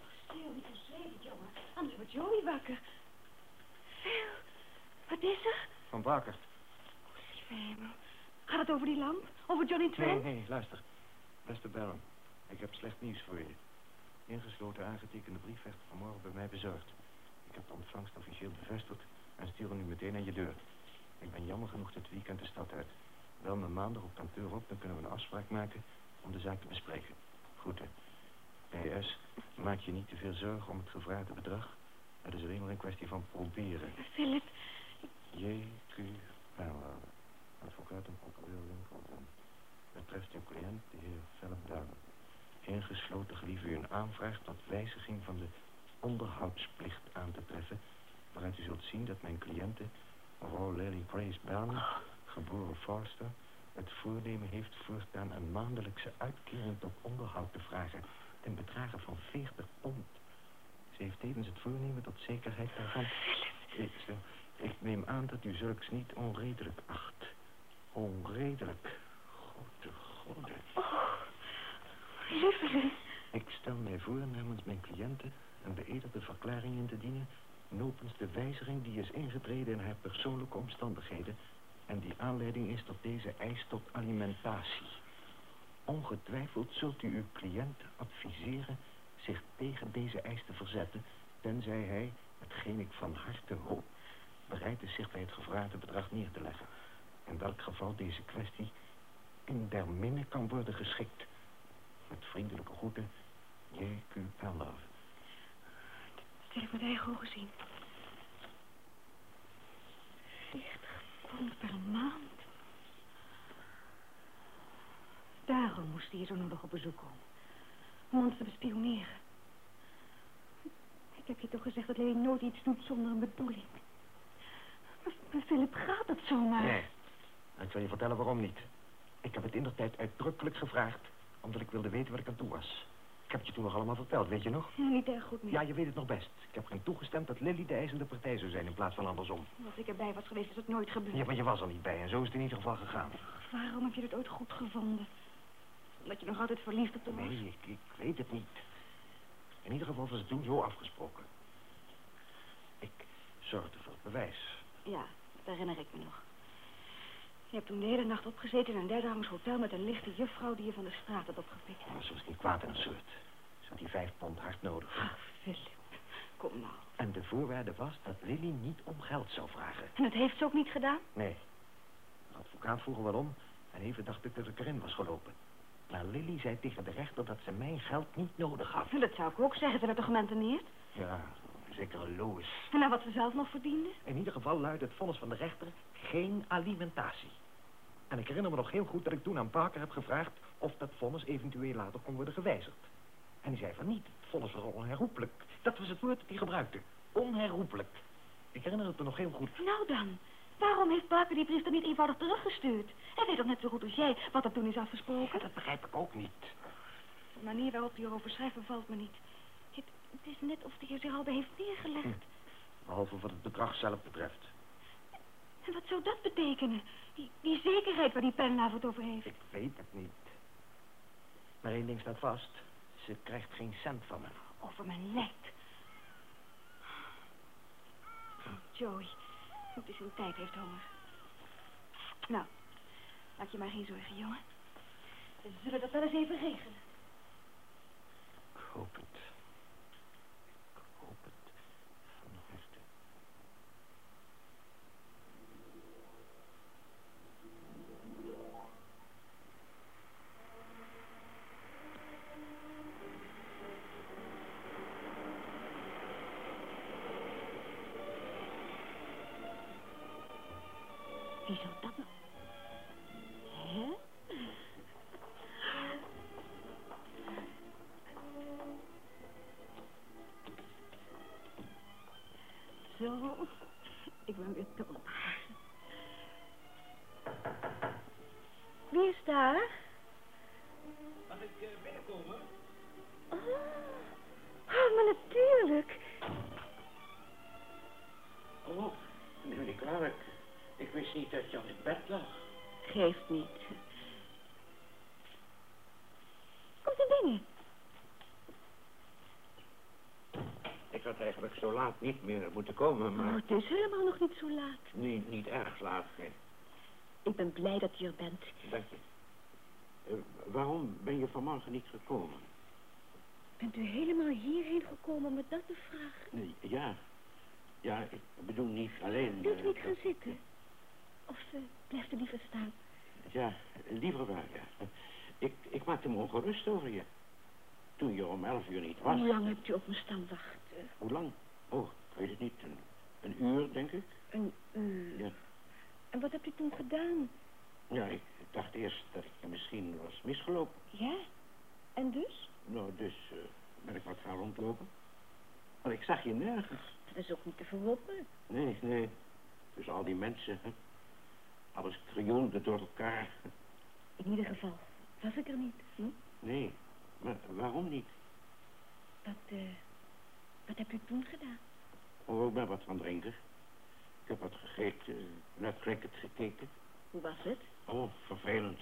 Joey wakker. Phil, wat is er? Van Bakert. Lieve hemel. Gaat het over die lamp? Over Johnny Nee, Trent? nee, luister. Beste Baron, ik heb slecht nieuws voor je. Ingesloten aangetekende brief werd vanmorgen bij mij bezorgd. Ik heb de ontvangst officieel bevestigd en stuur hem nu meteen aan je deur. Ik ben jammer genoeg dit weekend de stad uit. Wel me maandag op kantoor op, dan kunnen we een afspraak maken om de zaak te bespreken. Groeten. PS, maak je niet te veel zorgen om het gevraagde bedrag. Het is alleen maar een kwestie van proberen. Philip, J.Q. Pijlhouwer, advocaat en procureur Lincoln. Betreft uw cliënt, de heer Philip Down. Ingesloten gelieve u een aanvraag tot wijziging van de onderhoudsplicht aan te treffen, waaruit u zult zien dat mijn cliënte, mevrouw Lily Grace Bellman, geboren Forster, het voornemen heeft voortaan een maandelijkse uitkering tot onderhoud te vragen, ten bedrage van 40 pond. Ze heeft tevens het voornemen tot zekerheid daarvan. Ik, stel, ik neem aan dat u zulks niet onredelijk acht. Onredelijk. Goede goede. lieverd. Ik stel mij voor namens mijn cliënten een beëdigde verklaring in te dienen... nopens de wijziging die is ingetreden in haar persoonlijke omstandigheden... en die aanleiding is tot deze eis tot alimentatie. Ongetwijfeld zult u uw cliënt adviseren zich tegen deze eis te verzetten... tenzij hij, hetgeen ik van harte hoop, bereid is zich bij het gevraagde bedrag neer te leggen. In welk geval deze kwestie in der minne kan worden geschikt. Met vriendelijke groeten, J.Q. Pellove. Dat heb ik met eigen ogen gezien. 40 pond per maand. Daarom moest hij hier zo nodig op bezoek komen. Om ons te bespioneren. Ik heb je toch gezegd dat Lily nooit iets doet zonder een bedoeling. Maar, maar Philip, gaat het zomaar? Nee, ik zal je vertellen waarom niet. Ik heb het in de tijd uitdrukkelijk gevraagd, omdat ik wilde weten waar ik aan toe was. Ik heb het je toen nog allemaal verteld, weet je nog? Ja, niet erg goed meer. Ja, je weet het nog best. Ik heb erin toegestemd dat Lily de eisende partij zou zijn in plaats van andersom. Als ik erbij was geweest, is het nooit gebeurd. Ja, maar je was er niet bij en zo is het in ieder geval gegaan. Waarom heb je het ooit goed gevonden? Omdat je nog altijd verliefd op hem was? Nee, ik, ik weet het niet. In ieder geval was het toen zo afgesproken. Ik zorgde voor het bewijs. Ja, dat herinner ik me nog. Je hebt toen de hele nacht opgezeten in een derdehangs hotel met een lichte juffrouw die je van de straat had opgepikt. Ze was niet kwaad in een soort. Ze had die vijf pond hard nodig. Ach, Philip, kom nou. En de voorwaarde was dat Lily niet om geld zou vragen. En dat heeft ze ook niet gedaan? Nee. De advocaat vroeg er wel om en even dacht ik dat ik erin was gelopen. Maar Lily zei tegen de rechter dat ze mijn geld niet nodig had. Dat zou ik ook zeggen, ze werd toch? Ja, zeker Lois. En naar wat ze zelf nog verdiende? In ieder geval luidde het vonnis van de rechter geen alimentatie. En ik herinner me nog heel goed dat ik toen aan Parker heb gevraagd of dat vonnis eventueel later kon worden gewijzigd. En hij zei van niet, het vonnis was onherroepelijk. Dat was het woord dat hij gebruikte. Onherroepelijk. Ik herinner het me nog heel goed. Nou dan, waarom heeft Parker die brief dan niet eenvoudig teruggestuurd? Hij weet toch net zo goed als jij wat er toen is afgesproken? Dat begrijp ik ook niet. De manier waarop hij erover schrijft bevalt me niet. Het, het is net of hij er zich al bij heeft neergelegd. Hm. Behalve wat het bedrag zelf betreft. En wat zou dat betekenen? Die, die zekerheid waar die penlaaf het over heeft. Ik weet het niet. Maar één ding staat vast. Ze krijgt geen cent van me. Over mijn lijk. Joey, het is een tijd, heeft honger. Nou, maak je maar geen zorgen, jongen. We zullen dat wel eens even regelen. Ik hoop het. Niet meer moeten komen, maar... Oh, het is helemaal nog niet zo laat. Niet, niet erg laat, nee. Ik ben blij dat je er bent. Dank je. Eh, waarom ben je vanmorgen niet gekomen? Bent u helemaal hierheen gekomen om me dat te vragen? Nee, ja. Ja, ik bedoel niet alleen... Wilt u eh, niet gaan zitten? Of uh, blijft u liever staan? Ja, liever wel, ja. Ik, ik maakte me ongerust over je. Toen je om elf uur niet was. Hoe lang hebt u op me staan wachten? Hoe lang? Oh, ik weet het niet. Een, een uur, denk ik. Een uur. Ja. En wat hebt u toen gedaan? Ja, ik dacht eerst dat ik je misschien was misgelopen. Ja? En dus? Nou, dus eh, ben ik wat gaan rondlopen. Maar ik zag je nergens. Dat is ook niet te verwoppen. Nee, nee. Tussen al die mensen, hè. Alles krioelde door elkaar. In ieder geval was ik er niet. Hm? Nee, maar waarom niet? Wat, eh, wat hebt u toen gedaan? Oh, ik ben wat gaan drinken. Ik heb wat gegeten, naar cricket gekeken. Hoe was het? Oh, vervelend.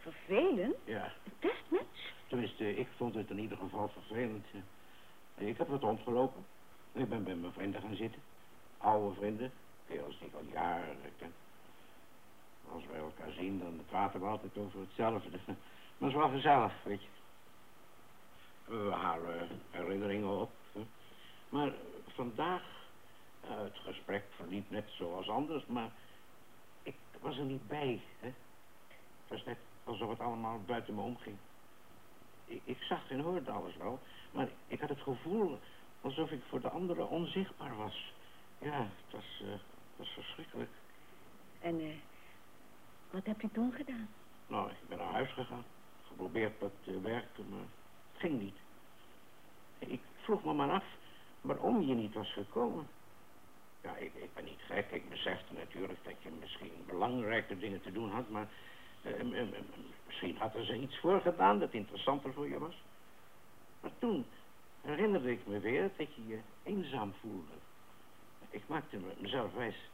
Vervelend? Ja, Een testmatch? tenminste, ik vond het in ieder geval vervelend. Ik heb wat rondgelopen. Ik ben bij mijn vrienden gaan zitten. Oude vrienden, kerels die ik al jaren ken. Als wij elkaar zien, dan praten we altijd over hetzelfde. Maar het is wel gezellig, weet je. We halen herinneringen op. Maar vandaag, eh, het gesprek verliep net zoals anders, maar ik was er niet bij. Hè. Het was net alsof het allemaal buiten me omging. Ik, ik zag en hoorde alles wel, maar ik had het gevoel alsof ik voor de anderen onzichtbaar was. Ja, het was, eh, het was verschrikkelijk. En eh, wat hebt u toen gedaan? Nou, ik ben naar huis gegaan. Geprobeerd wat te werken, maar het ging niet. Ik vroeg me maar af waarom je niet was gekomen. Ja, ik, ik ben niet gek. Ik besefte natuurlijk dat je misschien belangrijke dingen te doen had, maar eh, m- m- m- misschien had er ze iets voor gedaan dat interessanter voor je was. Maar toen herinnerde ik me weer dat je je eenzaam voelde. Ik maakte me- mezelf wijs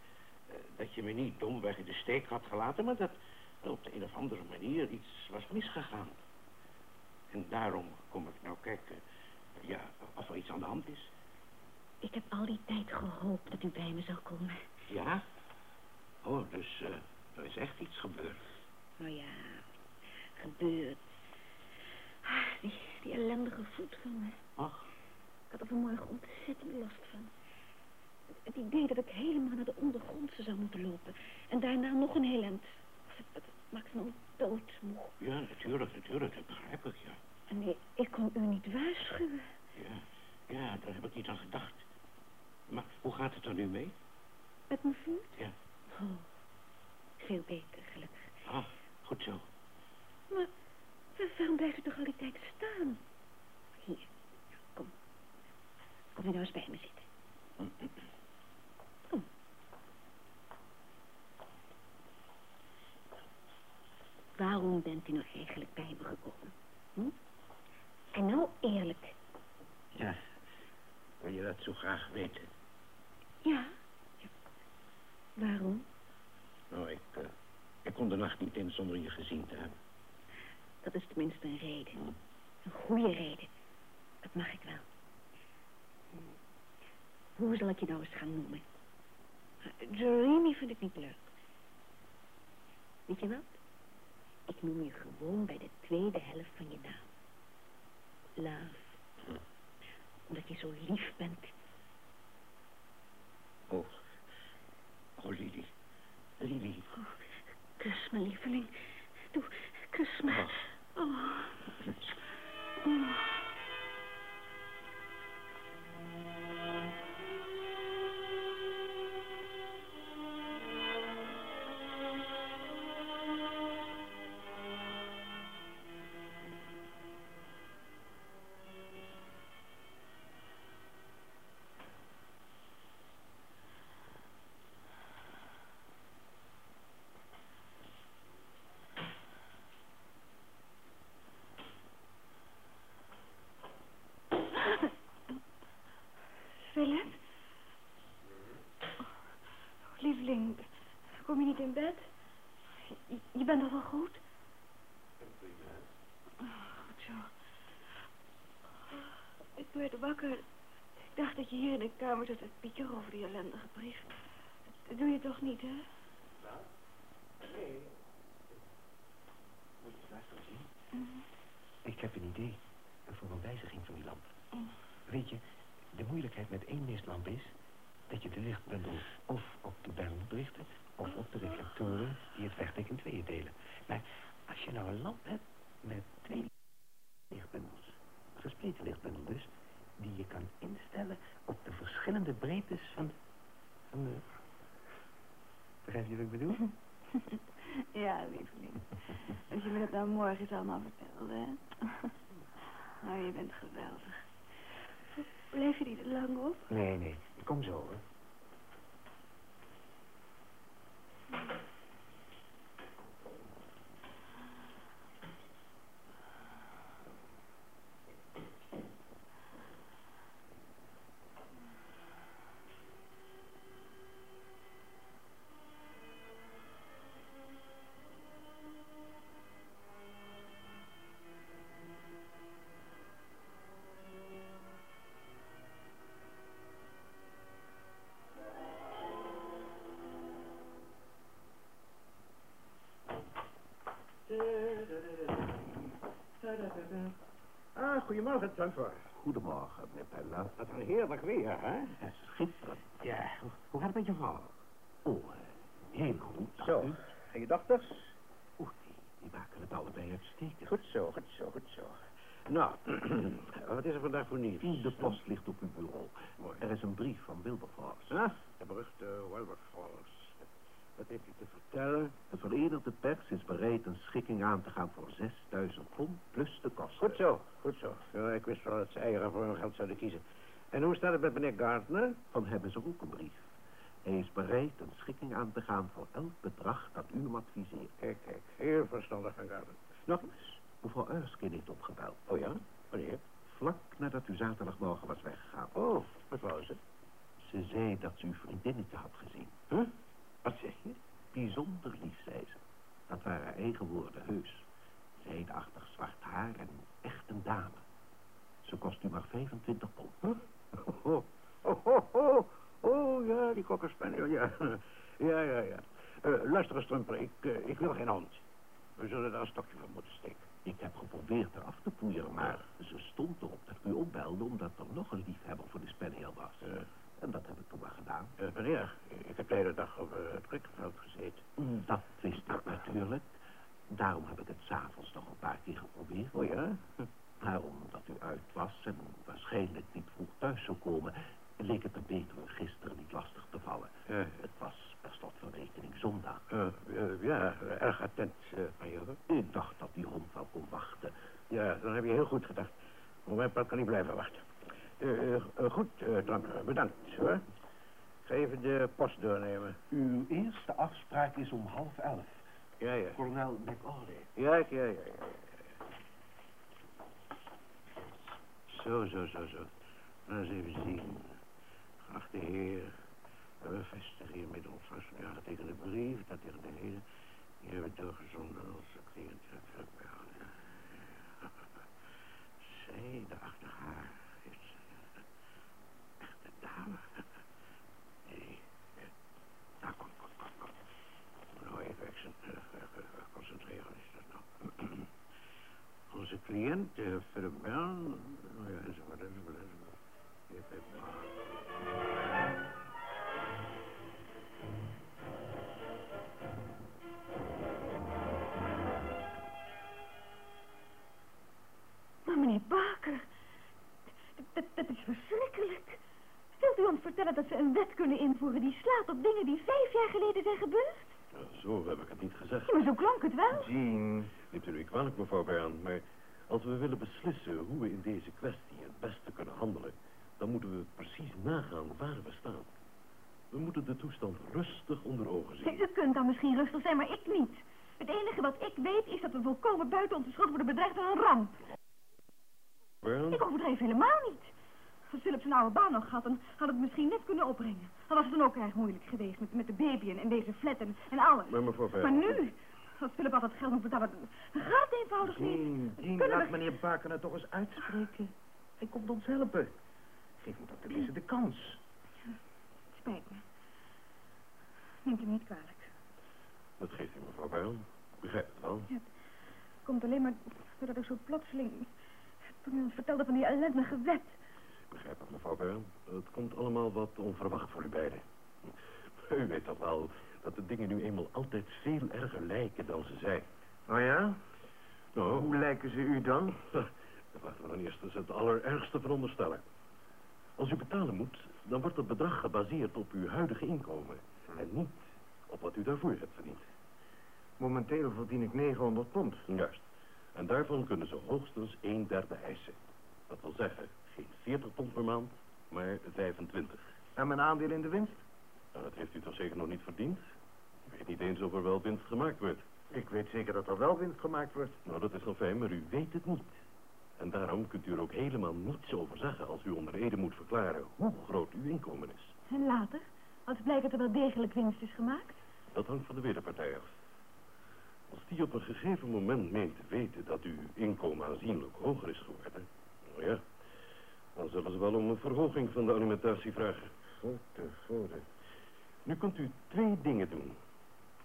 eh, dat je me niet domweg in de steek had gelaten, maar dat op de een of andere manier iets was misgegaan. En daarom kom ik nou kijken, eh, ja, of er iets aan de hand is. Ik heb al die tijd gehoopt dat u bij me zou komen. Ja? Oh, dus eh, er is echt iets gebeurd. Nou ja, gebeurd. Ah, Die, die ellendige voet van me. Ach, Ik had er vanmorgen ontzettend last van. Het, idee dat ik helemaal naar de ondergrondse zou moeten lopen. En daarna nog een heel eind. Dat, maakt me doodmoe. ja, natuurlijk, natuurlijk, dat begrijp ik, ja. En ik, ik kon u niet waarschuwen. Ja, ja, daar heb ik niet aan gedacht. Maar hoe gaat het er nu mee? Met mijn voet? Ja. Oh, veel beter, gelukkig. Ah, goed zo. Maar wa- waarom blijft u toch al die tijd staan? Hier, kom. Kom u nou eens bij me zitten. Kom. Waarom bent u nou eigenlijk bij me gekomen? Hm? En nou eerlijk. Ja, wil je dat zo graag weten? Ja. Waarom? Nou, ik, eh, ik kon de nacht niet in zonder je gezien te hebben. Dat is tenminste een reden. Een goede reden. Dat mag ik wel. Hm. Hoe zal ik je nou eens gaan noemen? Jeremy vind ik niet leuk. Weet je wat? Ik noem je gewoon bij de tweede helft van je naam. Love. Omdat je zo lief bent. Oh, oh Lili. Lili. Oh, kus me, lieveling. Doe, oh, kus me. Oh. Oh. oh. Zat te piekeren over die ellendige brief. Dat doe je toch niet, hè? Nee. Moet je luisteren zien? Ik heb een idee voor een wijziging van die lamp. Weet je, de moeilijkheid met één mistlamp is dat je de lichtbundel of op de bel moet richten of op de reflectoren die het vertek in tweeën delen. Maar als je nou een lamp hebt met twee lichtbundels, gespleten lichtbundel dus, die je kan instellen op de verschillende breedtes van, van de... Begrijp je wat ik bedoel? Ja, lieveling. Als je me dat nou morgen eens allemaal vertelde, hè? Nou, je bent geweldig. Blijf je niet te lang op? Nee, nee, kom zo hoor. Zandvoort. Goedemorgen, meneer Pella. Dat is een heerlijk weer, hè? Schitterend. Ja, hoe, gaat het met je vrouw? Oh, heel goed. Zo, en je dochters? Oeh, die, die maken het allebei uitstekend. Goed zo, goed zo, goed zo. Nou, wat is er vandaag voor nieuws? De post ligt op uw bureau. Er is een brief van Wilberforce. Ah, de beruchte Wilberforce. Wat heeft u te vertellen? De verenigde pers is bereid een schikking aan te gaan voor 6000 pond plus de kosten. Goed zo, goed zo. Ja, ik wist ze eieren voor hun geld zouden kiezen. En hoe staat het met meneer Gardner? Van hebben ze ook een brief. Hij is bereid een schikking aan te gaan voor elk bedrag dat u hem adviseert. Kijk, kijk, heel verstandig van Gardner. Nog eens? Mevrouw Erskine heeft opgebeld. Oh ja? Wanneer? Vlak nadat u zaterdagmorgen was weggegaan. Oh, wat wou ze? Ze zei dat ze uw vriendinnetje had gezien. Huh? Wat zeg je? Bijzonder lief, zei ze. Dat waren eigen woorden, heus. Zijdeachtig zwart haar en echt een dame. Ze kost u maar 25 pond. Huh? Oh, oh, oh, oh, oh, ja, die kokkerspaniel, ja. Ja, ja, ja. Eh, luister eens, Trumper, ik, eh, ik wil geen hond. We zullen daar een stokje van moeten steken. Ik heb geprobeerd er af te poeieren, maar ze stond erop dat u opbelde omdat er nog een liefhebber voor de spaniel was. Ja. En dat heb ik toen maar gedaan. Eh, meneer, ik heb de hele dag op eh, het prikkenveld gezeten. Dat wist ik natuurlijk. Daarom heb ik het s'avonds nog een paar keer geprobeerd. Oh ja? Maar omdat u uit was en waarschijnlijk niet vroeg thuis zou komen... leek het er beter u gisteren niet lastig te vallen. Ja. Het was per slot van rekening zondag. Eh, eh, ja, erg attent eh, van je, hoor. Ik dacht dat die hond wel kon wachten. Ja, dan heb je heel goed gedacht. Voor mijn part kan niet blijven wachten. Eh, eh, eh, goed, eh Hoor. Ik ga even de post doornemen. Uw eerste afspraak is om half elf. Ja, ja. Kolonel McAuley. Ja, ja, ja, ja. ja. Zo, zo, zo, zo. Nou, eens even zien. Geachte heer, we bevestigen hiermee de ontvangst van uw aangetekende brief. Dat tegen de heden. Die hebben we doorgezonden als cliënt. Zij, de achter haar, is eh, echt een dame. Nee, eh, nou, kom, kom, kom, kom. Nou, even accent, eh, eh, eh, concentreren, is dat nou? Onze cliënt, Philip Bern, nou ja, enzovoort, enzovoort, enzovoort. Maar- meneer Baker, dat, is verschrikkelijk. Wilt u ons vertellen dat ze een wet kunnen invoeren die slaat op dingen die vijf jaar geleden zijn gebeurd? Zo heb ik het niet gezegd. Ja, maar zo klonk het wel. Jean, neemt u nu kwalijk, mevrouw Bern, maar als we willen beslissen hoe we in deze kwestie het beste kunnen handelen, dan moeten we precies nagaan waar we staan. We moeten de toestand rustig onder ogen zien. U kunt dan misschien rustig zijn, maar ik niet. Het enige wat ik weet is dat we volkomen buiten onze schuld worden bedreigd door een ramp. Bern, Ik overdrijf helemaal niet. Als Philip zijn oude baan nog had, dan had het misschien net kunnen opbrengen. Dan was het dan ook erg moeilijk geweest met, met de baby en, en deze flat en, en alles. maar. Maar nu, als Philip altijd geld moet betalen, dan gaat het eenvoudig niet. Jean, Jean, Kunnen laat we- meneer Baker het toch eens uitspreken. Hij komt ons helpen. Geef me toch tenminste de kans. Het spijt me. Neemt u me niet kwalijk. Dat geeft u, mevrouw Bijl. Begrijp het wel. Komt alleen maar doordat ik zo plotseling... Toen u ons vertelde van die ellendige wet. Ik begrijp het, mevrouw Bijl. Het komt allemaal wat onverwacht voor u beiden. U weet toch wel dat de dingen nu eenmaal altijd veel erger lijken dan ze zijn. Oh ja? Nou, Hoe lijken ze u dan? Laten we dan eerst eens het allerergste veronderstellen. Als u betalen moet, dan wordt het bedrag gebaseerd op uw huidige inkomen. En niet op wat u daarvoor hebt verdiend. Momenteel verdien ik 900 pond. Juist. En daarvan kunnen ze hoogstens een derde eisen. Dat wil zeggen, geen 40 pond per maand, maar 25. En mijn aandeel in de winst? Nou, dat heeft u toch zeker nog niet verdiend? Weet niet eens of er wel winst gemaakt wordt. Ik weet zeker dat er wel winst gemaakt wordt. Nou, dat is nog fijn, maar u weet het niet. En daarom kunt u er ook helemaal niets over zeggen als u onder Ede moet verklaren hoe groot uw inkomen is. En later, als blijkt dat er wel degelijk winst is gemaakt. Dat hangt van de wederpartij af. Als die op een gegeven moment meent te weten dat uw inkomen aanzienlijk hoger is geworden, nou ja, dan zullen ze wel om een verhoging van de alimentatie vragen. Goden. Nu kunt u twee dingen doen.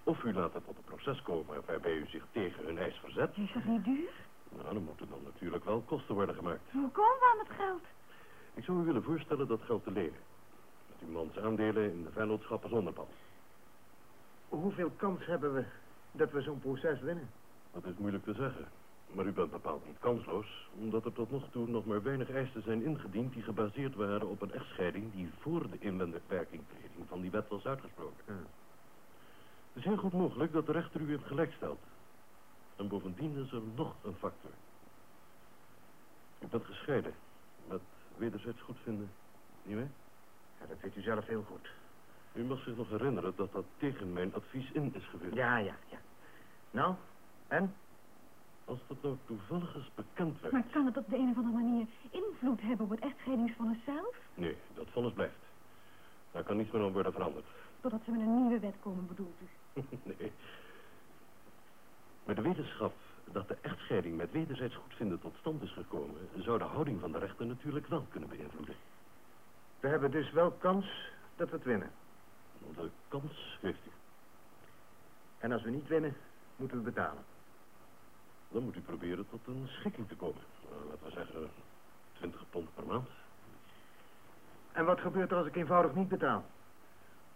Of u laat het tot een proces komen waarbij u zich tegen hun eis verzet. Is dat niet duur? Nou, dan moeten dan natuurlijk wel kosten worden gemaakt. Hoe komen we aan het geld? Ik zou u willen voorstellen dat geld te lenen. Met uw mans aandelen in de vennootschappen zonder pand. Hoeveel kans hebben we dat we zo'n proces winnen? Dat is moeilijk te zeggen. Maar u bent bepaald niet kansloos, omdat er tot nog toe nog maar weinig eisen zijn ingediend die gebaseerd waren op een echtscheiding die voor de inwerkingtreding van die wet was uitgesproken. Ja. Het is heel goed mogelijk dat de rechter u in het gelijk stelt. En bovendien is er nog een factor. U bent gescheiden, met wederzijds goedvinden, nietwaar? Ja, dat weet u zelf heel goed. U mag zich nog herinneren dat dat tegen mijn advies in is geweest. Ja, ja, ja. Nou, en? Als dat nou toevallig eens bekend werd... Maar kan het op de een of andere manier invloed hebben op het echtscheidingsvonnis zelf? Nee, dat vonnis blijft. Daar kan niets meer aan worden veranderd. Totdat ze met een nieuwe wet komen, bedoelt u? nee. Met de wetenschap dat de echtscheiding met wederzijds goedvinden tot stand is gekomen... zou de houding van de rechter natuurlijk wel kunnen beïnvloeden. We hebben dus wel kans dat we het winnen. De kans heeft u. En als we niet winnen, moeten we betalen. Dan moet u proberen tot een schikking te komen. Nou, laten we zeggen 20 pond per maand. En wat gebeurt er als ik eenvoudig niet betaal?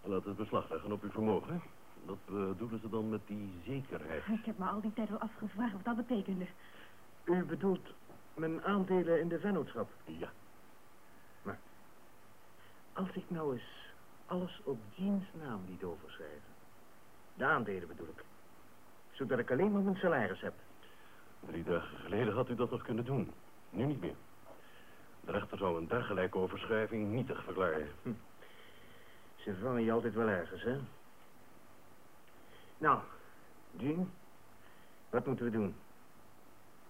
Dan laten we beslag leggen op uw vermogen. Dat bedoelen ze dan met die zekerheid. Ik heb me al die tijd al afgevraagd wat dat betekende. U bedoelt mijn aandelen in de vennootschap. Ja, Als ik nou eens alles op Jeans naam liet overschrijven. De aandelen bedoel ik. Zodat ik alleen maar mijn salaris heb. drie dagen geleden had u dat nog kunnen doen. Nu niet meer. De rechter zou een dergelijke overschrijving nietig verklaren. Ze vangen je altijd wel ergens, hè? Nou, Jean, wat moeten we doen?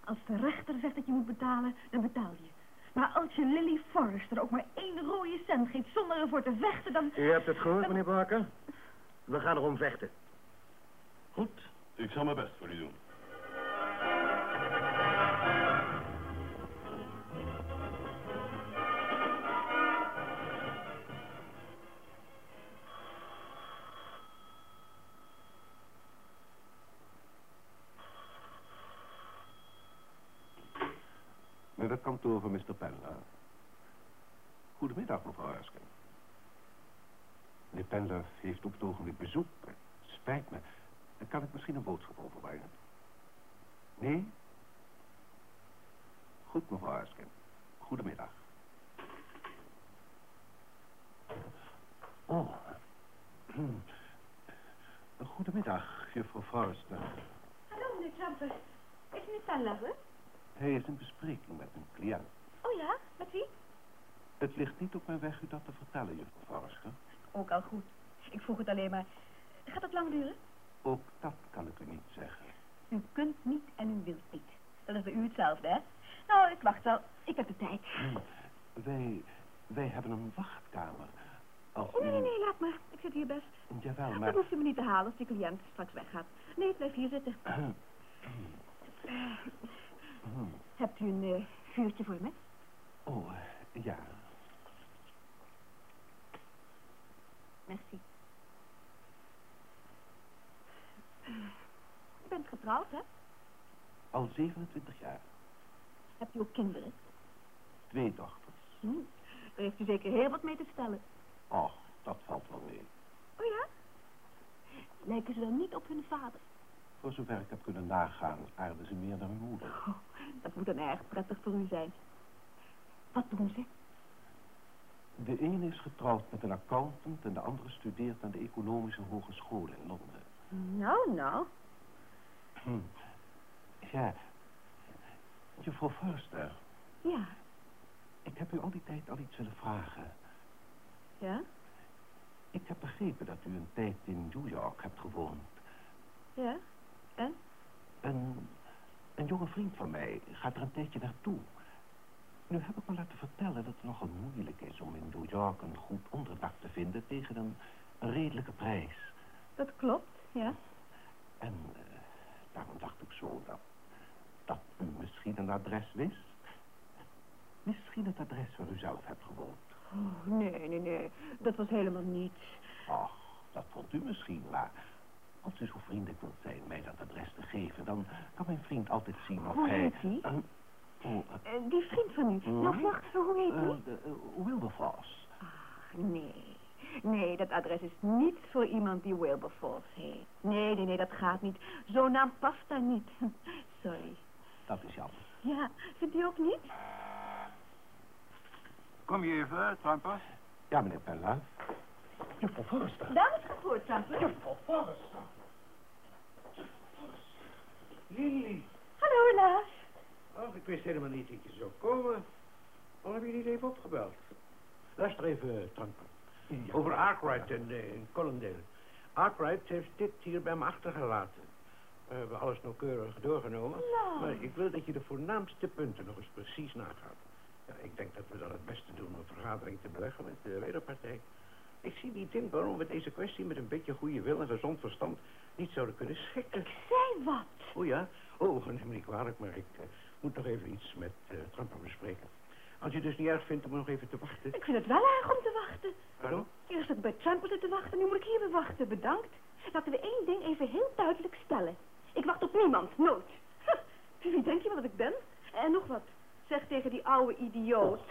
Als de rechter zegt dat je moet betalen, dan betaal je. Maar als je Lily Forrester ook maar één rode cent geeft zonder ervoor te vechten, dan... U hebt het gehoord, meneer Barker? We gaan erom vechten. Goed, ik zal mijn best voor u doen. Kantoor van Mr. Goedemiddag, mevrouw Erskine. Meneer Pendler heeft op het ogenblik bezoek. Spijt me. Kan ik misschien een boodschap overbrengen? Nee? Goed, mevrouw Erskine. Goedemiddag. Oh. Goedemiddag, juffrouw Forrester. Hallo, meneer Trumper. Is meneer hè? Hij heeft een bespreking met een cliënt. Oh ja, met wie? Het ligt niet op mijn weg u dat te vertellen, juffrouw Forrester. Ook al goed. Ik vroeg het alleen maar. Gaat het lang duren? Ook dat kan ik u niet zeggen. U kunt niet en u wilt niet. Dat is bij u hetzelfde, hè? Nou, ik wacht wel. Ik heb de tijd. Hm. Wij, wij hebben een wachtkamer. Als nee, u... nee, nee, laat maar. Ik zit hier best. Jawel, Dat maar... hoeft u me niet te halen als die cliënt straks weggaat. Nee, blijf hier zitten. Hebt u een eh, vuurtje voor me? Oh, eh, ja. Merci. U bent getrouwd, hè? Al 27 jaar. Heb je ook kinderen? Twee dochters. Hm. Daar heeft u zeker heel wat mee te stellen. Och, dat valt wel mee. O oh, ja? Lijken ze dan niet op hun vader? Voor zover ik heb kunnen nagaan, aarden ze meer dan hun moeder. Oh, dat moet dan erg prettig voor u zijn. Wat doen ze? De ene is getrouwd met een accountant en de andere studeert aan de Economische Hogeschool in Londen. Nou, nou. Hm. Ja, juffrouw Forster, Ja. ik heb u al die tijd al iets willen vragen. Ja? Ik heb begrepen dat u een tijd in New York hebt gewoond. Ja? En? Een, een jonge vriend van mij gaat er een tijdje naartoe. Nu heb ik me laten vertellen dat het nogal moeilijk is om in New York een goed onderdak te vinden tegen een, een redelijke prijs. Dat klopt, ja. En eh, daarom dacht ik zo dat, dat u misschien een adres wist. Misschien het adres waar u zelf hebt gewoond. Oh, nee, nee, nee. Dat was helemaal niets. Ach, dat vond u misschien, maar als u zo vriendelijk wilt zijn mij dat adres te geven, dan kan mijn vriend altijd zien of Hoe hij... heet die? een- oh, eh, Eh, die vriend van u. Mhm. Nou, wacht, hoe heet die? eh, eh, Wilberforce. Ach, nee. Nee, dat adres is niet voor iemand die Wilberforce heet. Nee, nee, nee, dat gaat niet. Zo'n naam past daar niet. Sorry. Dat is jammer. Ja, vindt u ook niet? Kom je even, Tramper? Ja, meneer Pella. Juffrouw Forster. Dames gehoord, Tante. Juffrouw Forster. Lili. Hallo, helaas. Oh, ik wist helemaal niet dat je zou komen. Waarom heb je niet even opgebeld? Luister even, Tramper. Over Arkwright en, eh, Collindale. Arkwright heeft dit hier bij me achtergelaten. We hebben alles nauwkeurig doorgenomen. Nou. Maar ik wil dat je de voornaamste punten nog eens precies nagaat. Ja, ik denk dat we dan het beste doen om een vergadering te beleggen met de wederpartij. Ik zie niet in waarom we deze kwestie met een beetje goede wil en gezond verstand niet zouden kunnen schikken. Zei wat? Oh ja? Oh, neem me niet kwalijk, maar ik eh, moet nog even iets met uh, bespreken. Als je het dus niet erg vindt om nog even te wachten. Ik vind het wel erg om te wachten. Pardon? Eerst heb ik bij Tramper zitten wachten, nu moet ik hier weer wachten. Bedankt. Laten we één ding even heel duidelijk stellen. Ik wacht op niemand, nooit. Wie denk je wel dat ik ben? En nog wat. Zeg tegen die oude idioot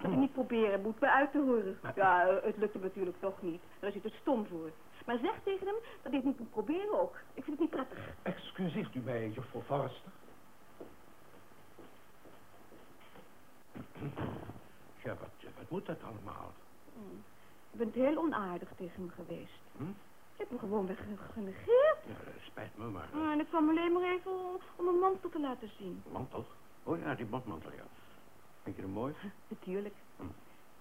dat hij niet proberen moet me uit te horen. Ja, eh, het lukt hem natuurlijk toch niet. Daar hij te stom voor. Maar zeg tegen hem dat hij het niet moet proberen ook. Ik vind het niet prettig. Excuseert u mij, juffrouw Forster. Ja, wat, eh, wat moet dat allemaal? Je bent heel onaardig tegen hem geweest. Hm? Je hebt me gewoon weg genegeerd. Ja, spijt me, maar... en ik kwam alleen maar even om- een mantel te laten zien. mantel? Oh ja, die botmantel, ja. Vind je hem mooi? Natuurlijk. Hm.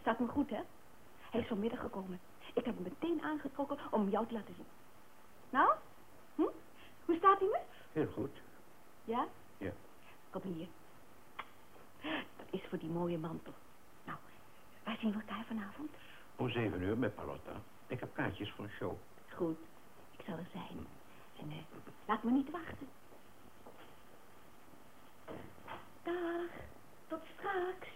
Staat me goed, hè? Hij is vanmiddag gekomen. Ik heb hem meteen aangetrokken om jou te laten zien. Nou? Hm? Hoe staat hij me? Heel goed. Ja? Ja. Kom hier. Dat is voor die mooie mantel. Nou, waar zien we elkaar vanavond? Om zeven uur met Palotta. Ik heb kaartjes voor een show. Goed, ik zal er zijn. En eh, laat me niet wachten. Dag, tot straks.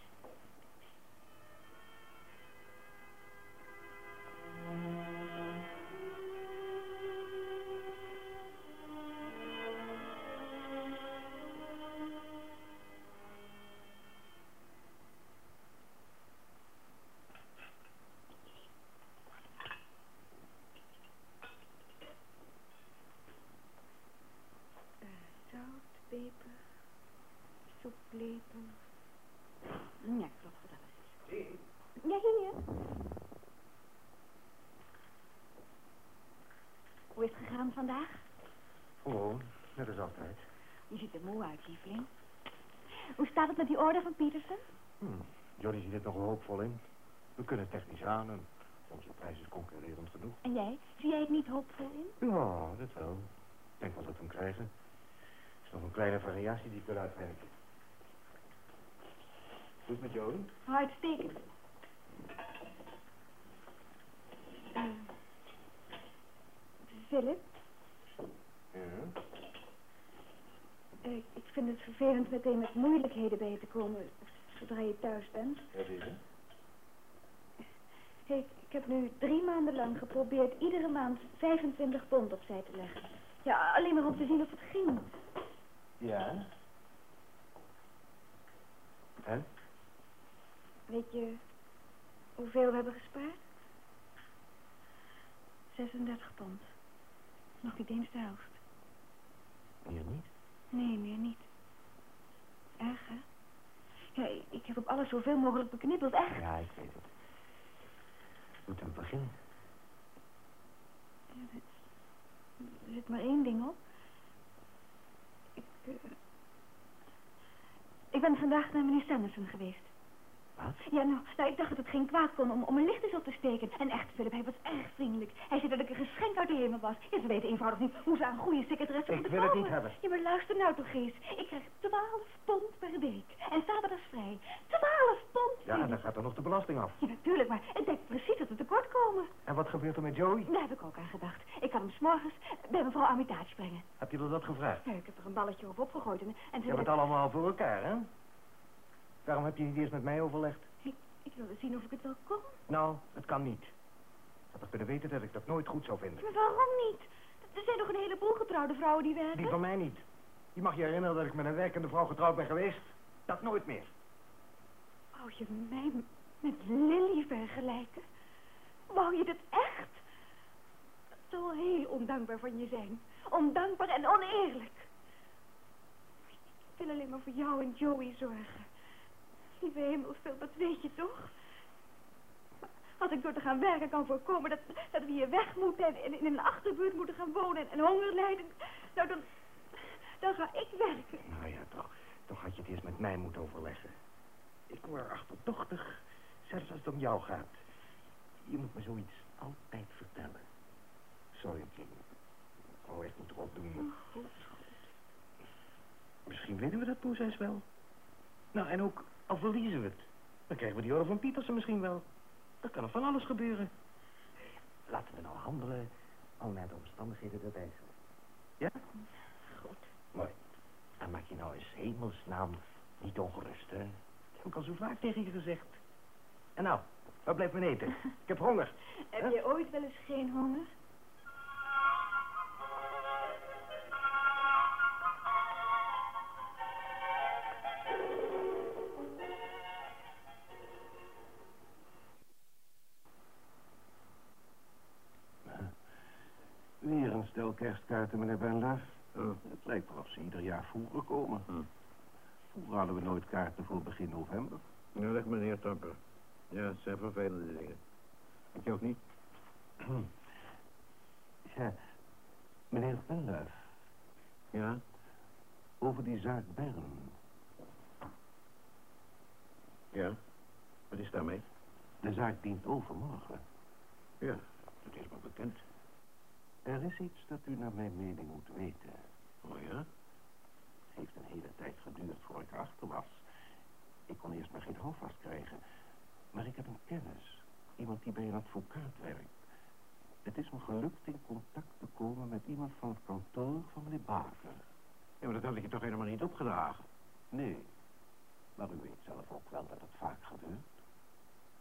Soeplepel. Ja, klopt, dat is het. Ja, hier. Hoe is het gegaan vandaag? Gewoon, net als altijd. Je ziet er moe uit, lieveling. Hoe staat het met die orde van Peterson? Hm. Johnny ziet het nog hoopvol in. We kunnen technisch aan en onze prijs is concurrerend genoeg. En jij? Zie jij het niet hoopvol in? Ja, dat wel. Ik denk wel dat we hem krijgen. Er is nog een kleine variatie die ik wil uitwerken. Goed met Johnny? Uitstekend. Eh, Philip, Ja. eh, ik vind het vervelend meteen met moeilijkheden bij je te komen zodra je thuis bent. Het? Hey, Ik heb nu drie maanden lang geprobeerd iedere maand 25 pond opzij te leggen. Ja, alleen maar om te zien of het ging. Ja? En? Weet je hoeveel we hebben gespaard? 36 pond. Nog niet eens de helft. Meer niet? Nee, meer niet. Erg, hè? Ja, ik heb op alles zoveel mogelijk beknibbeld, echt. Ja, ik weet het. Moet aan beginnen. Ja, er er zit maar één ding op. Ik, eh, ik ben vandaag naar meneer Sanderson geweest. Wat? Ja, nou, nou, ik dacht dat het geen kwaad kon om, om een licht eens op te steken. En echt, Philip, hij was erg vriendelijk. Hij zei dat ik een geschenk uit de hemel was. Ja, ze weten eenvoudig niet hoe ze aan een goede secretaresse Ik moeten wil het komen. niet hebben. Ja, maar luister nou toch eens. Ik krijg 12 pond per week. En zaterdags vrij. 12 pond, Ja, Philip. dan gaat er nog de belasting af. Ja, natuurlijk, maar het denkt precies dat we tekort komen. En wat gebeurt er met Joey? Daar heb ik ook aan gedacht. Ik kan hem s'morgens bij mevrouw Armitage brengen. Heb je er dat gevraagd? Ja, ik heb er een balletje op opgegooid en, en Je ze... hebt het allemaal voor elkaar, hè? Waarom heb je niet eerst met mij overlegd? ik, ik wilde zien of ik het wel kon. Nou, het kan niet. Ik had toch kunnen weten dat ik dat nooit goed zou vinden. Maar waarom niet? Er zijn nog een heleboel getrouwde vrouwen die werken. Die van mij niet. Je mag je herinneren dat ik met een werkende vrouw getrouwd ben geweest. Dat nooit meer. Wou je mij met Lily vergelijken? Wou je dat echt? Dat zou heel ondankbaar van je zijn. Ondankbaar en oneerlijk. Ik wil alleen maar voor jou en Joey zorgen. Lieve hemelsveel, dat weet je toch? Als ik door te gaan werken kan voorkomen dat, dat we hier weg moeten en, en in een achterbuurt moeten gaan wonen en, en honger lijden, nou dan, dan ga ik werken. Nou ja, toch. Toch had je het eerst met mij moeten overleggen. Ik word achterdochtig. Zelfs als het om jou gaat. Je moet me zoiets altijd vertellen. Sorry, Kim. Ik zou echt moeten opdoen. Misschien winnen we dat proces wel. Nou, en ook al verliezen we het. Dan krijgen we die orde van Pietersen misschien wel. Dan kan er van alles gebeuren. Laten we nou handelen al naar de omstandigheden erbij zijn. Ja? Goed. Mooi. En maak je nou eens hemelsnaam niet ongerust, hè? Dat heb ik al zo vaak tegen je gezegd. En nou, waar blijft mijn eten? Ik heb honger. Heb je ooit wel eens geen honger? Kerstkaarten, meneer Benlaf. Het lijkt wel of ze ieder jaar vroeger komen. Vroeger hadden we nooit kaarten voor begin november. Nou, leg meneer Tapper. Ja, het zijn vervelende dingen. Ik ook niet. Ja, meneer Benlaf, Ja? over die zaak Bern. Ja? Wat is daarmee? De zaak dient overmorgen. Ja, dat is me bekend. Er is iets dat u naar mijn mening moet weten. Oh ja? Het heeft een hele tijd geduurd voor ik erachter was. Ik kon eerst maar geen houvast krijgen. Maar ik heb een kennis. Iemand die bij een advocaat werkt. Het is me gelukt in contact te komen met iemand van het kantoor van meneer Baker. Ja, maar dat had ik je toch helemaal niet opgedragen? Nee, maar u weet zelf ook wel dat het vaak gebeurt.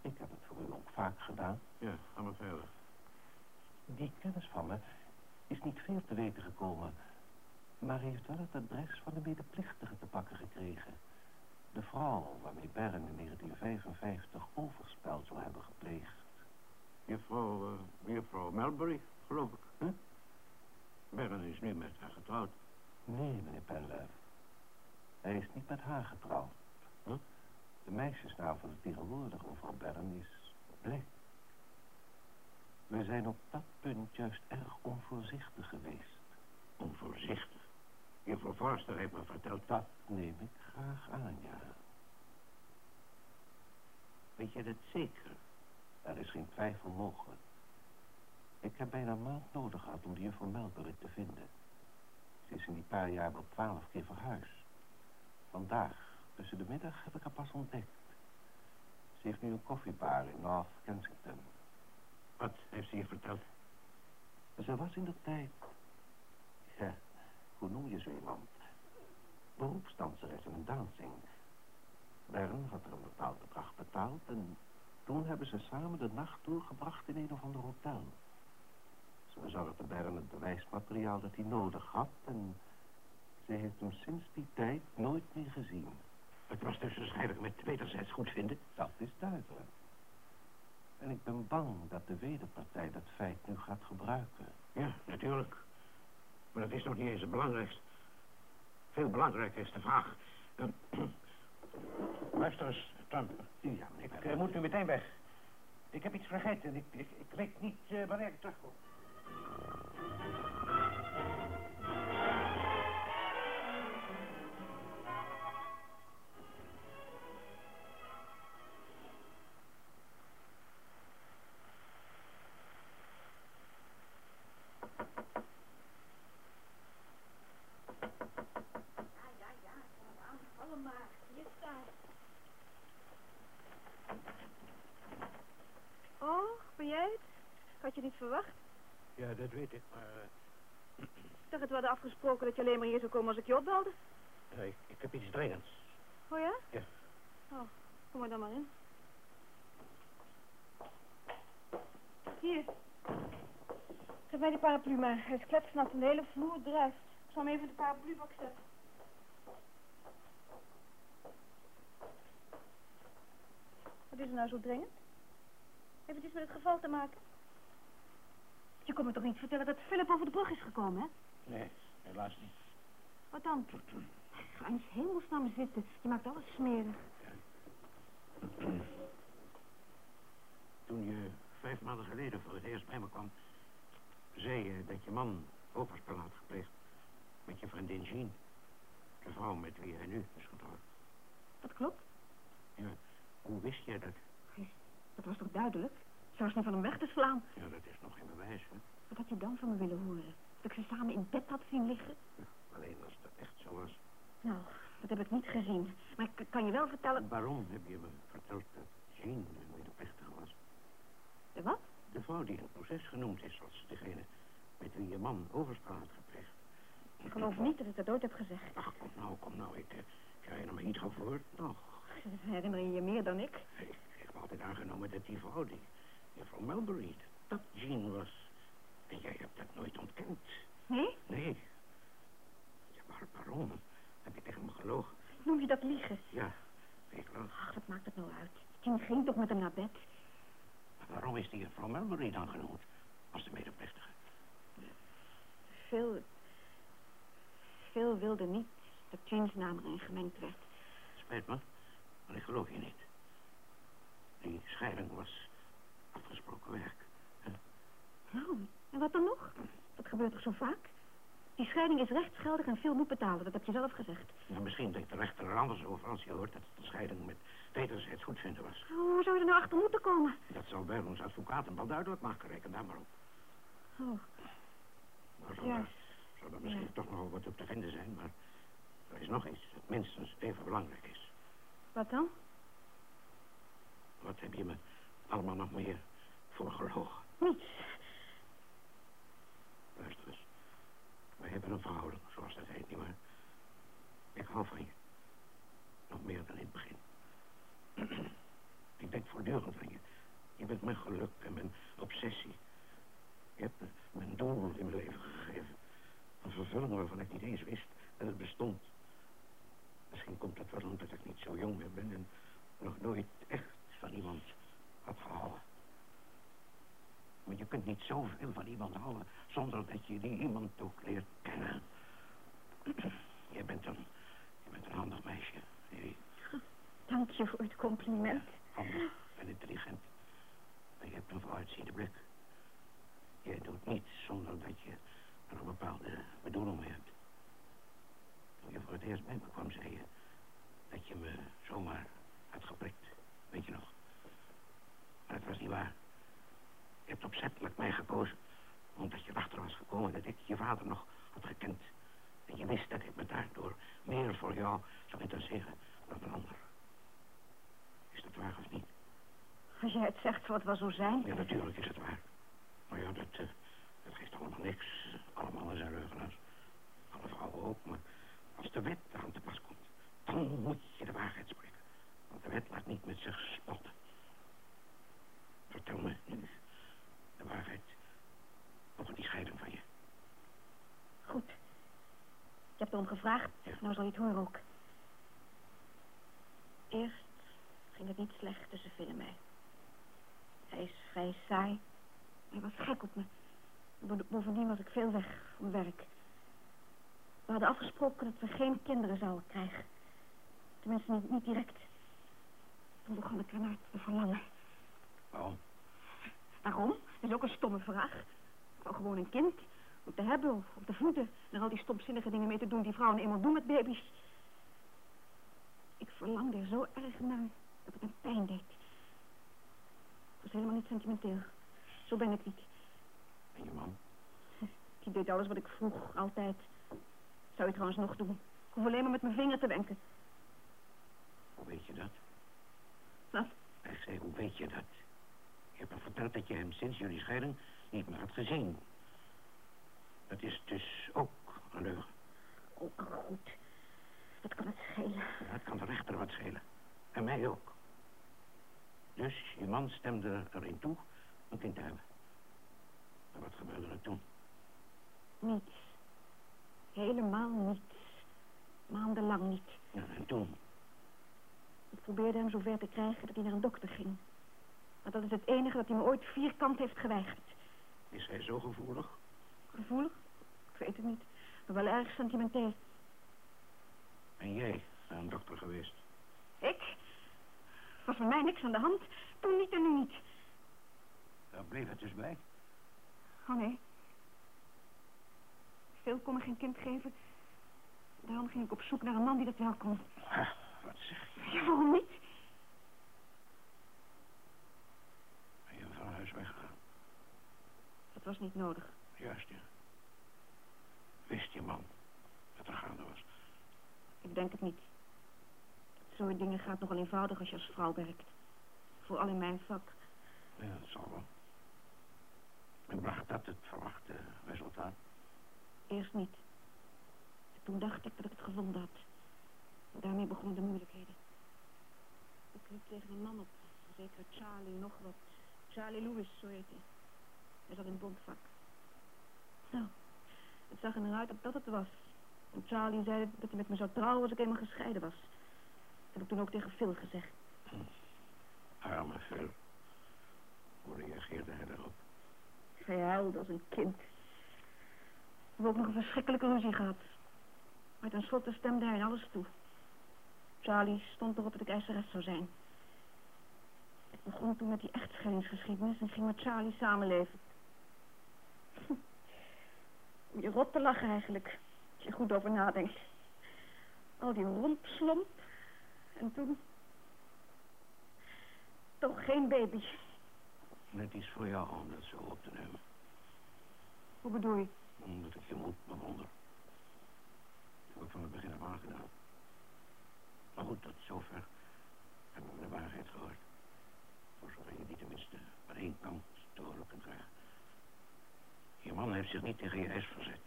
Ik heb het voor u ook vaak gedaan. Ja, ga maar verder. Die kennis van me is niet veel te weten gekomen, maar heeft wel het adres van de medeplichtige te pakken gekregen. De vrouw waarmee Bern in 1955 overspel zou hebben gepleegd. Juffrouw, uh, juffrouw Melbury, geloof ik. Bern is nu met haar getrouwd. Nee, meneer Penlef. Hij is niet met haar getrouwd. Huh? De meisjesnaam van de tegenwoordige mevrouw Bern is Black. We zijn op dat punt juist erg onvoorzichtig geweest. Onvoorzichtig. Juffrouw Forster heeft me verteld Dat neem ik graag aan, ja. Weet je dat zeker? Er is geen twijfel mogelijk. Ik heb bijna een maand nodig gehad om die juffrouw Melbury te vinden. Ze is in die paar jaar wel twaalf keer verhuisd. Vandaag, tussen de middag, heb ik haar pas ontdekt. Ze heeft nu een koffiebar in North Kensington. Wat heeft ze je verteld? Ze was in de tijd... Ja, hoe noem je zo iemand? Beroepsdanseres in een dancing. Bern had er een bepaald bedrag betaald en toen hebben ze samen de nacht doorgebracht in een of ander hotel. Ze bezorgde Bern het bewijsmateriaal dat hij nodig had... en ze heeft hem sinds die tijd nooit meer gezien. Het was dus waarschijnlijk met wederzijds goedvinden. Dat is duidelijk. En ik ben bang dat de wederpartij dat feit nu gaat gebruiken. Ja, natuurlijk. Maar dat is nog niet eens het belangrijkste. Veel belangrijker is de vraag... Uh, luister eens, Trump. Ja, Ik eh, moet nu meteen weg. Ik heb iets vergeten. Ik, ik, ik weet niet eh, wanneer ik terugkom. Verwacht. Ja, dat weet ik, maar... Ik dacht, het we hadden afgesproken dat je alleen maar hier zou komen als ik je opbelde. eh, ik, ik heb iets dringends. Oh ja? Ja. Oh, kom maar dan maar in. Hier. Geef mij die paraplu maar. Hij is kletsnat en de hele vloer drijft. Ik zal hem even in de paraplubak zetten. Wat is er nou zo dringend? Heeft het iets met het geval te maken? Je kon me toch niet vertellen dat Philip over de brug is gekomen, hè? Nee, helaas niet. Wat dan? Ga eens hemelsnaam zitten. Je maakt alles smerig. Toen je vijf maanden geleden voor het eerst bij me kwam... zei je dat je man overspel had gepleegd. Met je vriendin Jean. De vrouw met wie hij nu is getrouwd. Dat klopt. Ja, hoe wist jij dat? Dat was toch duidelijk? Was niet van hem weg te slaan. Ja, dat is nog geen bewijs, hè? Wat had je dan van me willen horen? Dat ik ze samen in bed had zien liggen? Alleen als dat echt zo was. Nou, dat heb ik niet gezien. Maar ik kan je wel vertellen... Waarom heb je me verteld dat Jean een medeplichtige was? De wat? De vrouw die in het proces genoemd is als degene met wie je man overspel had gepleegd. Ik geloof niet dat ik dat ooit heb gezegd. Ach, kom nou, kom nou. Ik, eh, ik herinner me niet voor. Nog. Herinner je je meer dan ik? Ik, ik heb altijd aangenomen dat die vrouw, die juffrouw Melbury, dat Jean was. En jij hebt dat nooit ontkend. Nee? Nee. Ja, maar waarom? Heb je tegen me gelogen? Noem je dat liegen? Ja, weet wel. Ach, wat maakt het nou uit? Tien ging toch met hem naar bed? Maar waarom is die juffrouw Melbury dan genoemd? Als de medeplichtige. Phil... Phil wilde niet dat James naam erin gemengd werd. Spijt me, maar ik geloof je niet. Die scheiding was afgesproken werk. hè? Nou, en wat dan nog? Dat gebeurt toch zo vaak? Die scheiding is rechtsgeldig en Phil moet betalen. Dat heb je zelf gezegd. Nou, misschien denkt de rechter er anders over als je hoort dat het een scheiding met wederzijds goedvinden was. Oh, hoe zou je er nou achter moeten komen? Dat zal bij ons advocaten wel duidelijk maken, reken daar maar op. Oh, Maar zou, Ja. er, zou er misschien Ja. toch nog wel wat op te vinden zijn, maar er is nog iets dat minstens even belangrijk is. wat dan? Wat heb je me allemaal nog meer voor gelogen? Niets. Luister eens. Wij hebben een verhouding, zoals dat heet, nietwaar? Ik hou van je. Nog meer dan in het begin. ik denk voortdurend van je. Je bent mijn geluk en mijn obsessie. Je hebt me mijn doel in mijn leven gegeven. Een vervulling waarvan ik niet eens wist dat het bestond. Misschien komt dat wel omdat ik niet zo jong meer ben en nog nooit echt van iemand Maar je kunt niet zoveel van iemand houden zonder dat je die iemand ook leert kennen. Je bent een, je bent een handig meisje. Dank je voor het compliment. Handig en intelligent. En je hebt een vooruitziende blik. Je doet niets zonder dat je er een bepaalde bedoeling mee hebt. Toen je voor het eerst bij me kwam, zei je dat je me zomaar had geprikt. Weet je nog? Maar dat was niet waar. Je hebt opzettelijk mij gekozen. Omdat je erachter was gekomen dat ik je vader nog had gekend. En je wist dat ik me daardoor meer voor jou zou interesseren dan een ander. Is dat waar of niet? Als jij het zegt, wat wel zo zijn. Ja, natuurlijk is het waar. Maar ja, dat, eh, dat geeft allemaal niks. Allemaal zijn leugenaars. Alle vrouwen ook, maar als de wet aan te pas komt, dan moet je de waarheid spreken. Want de wet laat niet met zich spotten. Vertel me de waarheid over die scheiding van je. Goed. Je hebt erom gevraagd, nou zal je het horen ook. Eerst ging het niet slecht tussen Phil en mij. Hij is vrij saai. Hij was gek op me. Bo- Bovendien was ik veel weg om werk. We hadden afgesproken dat we geen kinderen zouden krijgen. Tenminste, niet, niet direct. Toen begon ik ernaar te verlangen. Waarom? Waarom? Dat is ook een stomme vraag. Ik wou gewoon een kind. Om te hebben of om te voeden. En al die stomzinnige dingen mee te doen die vrouwen eenmaal doen met baby's. Ik verlangde er zo erg naar dat het me pijn deed. Het was helemaal niet sentimenteel. Zo ben ik niet. En je man? Die deed alles wat ik vroeg, altijd. Zou je trouwens nog doen. Ik hoef alleen maar met mijn vinger te wenken. Hoe weet je dat? Wat? Ik zei, hoe weet je dat? Hebt me verteld dat je hem sinds jullie scheiding niet meer had gezien. Dat is dus ook een leugen. Oh, goed. Wat kan het schelen? Ja, het kan de rechter wat schelen. En mij ook. Dus je man stemde erin toe een kind te hebben. En wat gebeurde er toen? Niets. Helemaal niets. Maandenlang niet. Ja, en toen? Ik probeerde hem zover te krijgen dat hij naar een dokter ging. Maar dat is het enige dat hij me ooit vierkant heeft geweigerd. Is hij zo gevoelig? Gevoelig? Ik weet het niet. Maar wel erg sentimenteel. Ben jij naar een dokter geweest? Ik? Was met mij niks aan de hand. Toen niet en nu niet. Daar bleef het dus bij. Oh nee. Veel kon me geen kind geven. Daarom ging ik op zoek naar een man die dat wel kon. Ha, wat zeg je? Ja, waarom niet? Ben je van huis weggegaan? Dat was niet nodig. Juist, ja. Wist je man dat er gaande was? Ik denk het niet. Soort dingen gaat nogal eenvoudig als je als vrouw werkt. Vooral in mijn vak. Ja, dat zal wel. En bracht dat het verwachte resultaat? Eerst niet. Toen dacht ik dat ik het gevonden had. Daarmee begonnen de moeilijkheden. Ik liep tegen een man op. Zeker Charlie nog wat. Charlie Lewis, zo heet hij. Hij zat in het bondvak. Nou, het zag er uit dat dat het was. En Charlie zei dat hij met me zou trouwen als ik eenmaal gescheiden was. Dat heb ik toen ook tegen Phil gezegd. Arme Phil. Hoe reageerde hij daarop? Hij huilde als een kind. We hebben ook nog een verschrikkelijke ruzie gehad. Maar tenslotte stemde hij in alles toe. Charlie stond erop dat ik eiseres zou zijn. Ik begon toen met die echtscheidingsgeschiedenis en ging met Charlie samenleven. Om je rot te lachen eigenlijk, als je goed over nadenkt. Al die rompslomp. En toen... Toch geen baby. Het is voor jou om dat zo op te nemen. Hoe bedoel je? Omdat ik je moed bewonder. Dat heb ik van het begin af aan gedaan. Maar goed, tot zover hebben we de waarheid gehoord. Voor zover je die tenminste aan één kant te horen kunt krijgen. Je man heeft zich niet tegen je eis verzet.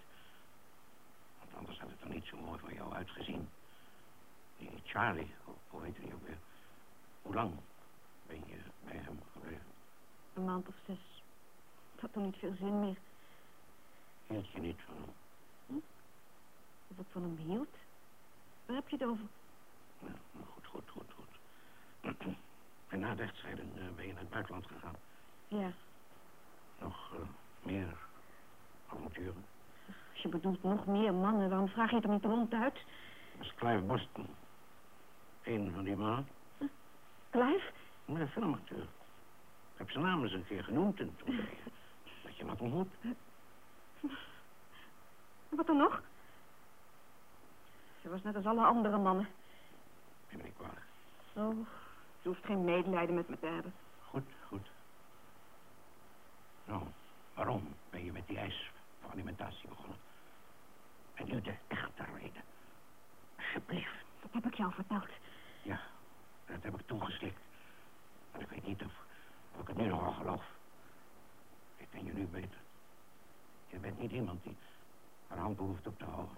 Want anders had het er niet zo mooi voor jou uitgezien. Die Charlie, hoe- heet hij ook weer? Hoe lang ben je bij hem gebleven? Een maand of zes. Het had toen niet veel zin meer. Hield je niet van hem? Of ik van hem hield? Waar heb je het over? Nou, goed, goed, goed, goed. en na de echtscheiding eh, ben je naar het buitenland gegaan. Ja, Nog eh, meer avonturen. als je bedoelt nog meer mannen, waarom vraag je het niet ronduit? Dat is Clive Boston. Eén van die mannen. Clive? Een filmacteur. Ik heb zijn naam eens een keer genoemd en toen zei je dat je hem had ontmoet. Wat dan nog? Ze was net als alle andere mannen. Neem me niet kwalijk. Oh, je hoeft geen medelijden met me te hebben. Goed, goed. Nou, waarom ben je met die eis alimentatie begonnen? En nu de echte reden. Alsjeblieft. Dat heb ik jou verteld. Ja, dat heb ik toegeslikt. Maar ik weet niet of, of ik het nu nog wel geloof. Ik ken je nu beter. Je bent niet iemand die haar hand behoeft op te houden.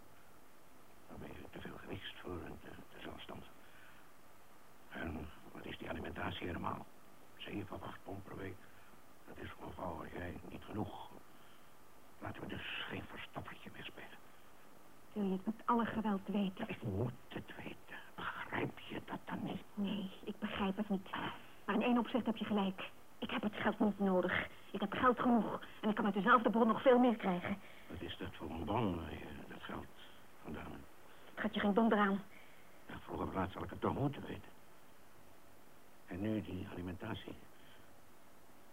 Daar ben je te veel gewicht voor en te, te zelfstandig. En wat is die alimentatie helemaal? Zeven of acht pond per week. Dat is voor een vrouw als jij niet genoeg. Laten we dus geen verstoppertje meer spelen. Wil je het met alle geweld weten? Ik moet het weten. Begrijp je dat dan niet? Nee, ik begrijp het niet. Maar in één opzicht heb je gelijk. Ik heb het geld niet nodig. Ik heb geld genoeg. En ik kan uit dezelfde bron nog veel meer krijgen. Wat is dat voor een bron dat geld vandaan? Het gaat je geen donder aan. Ja, vroeger of laat zal ik het toch moeten weten. En nu die alimentatie.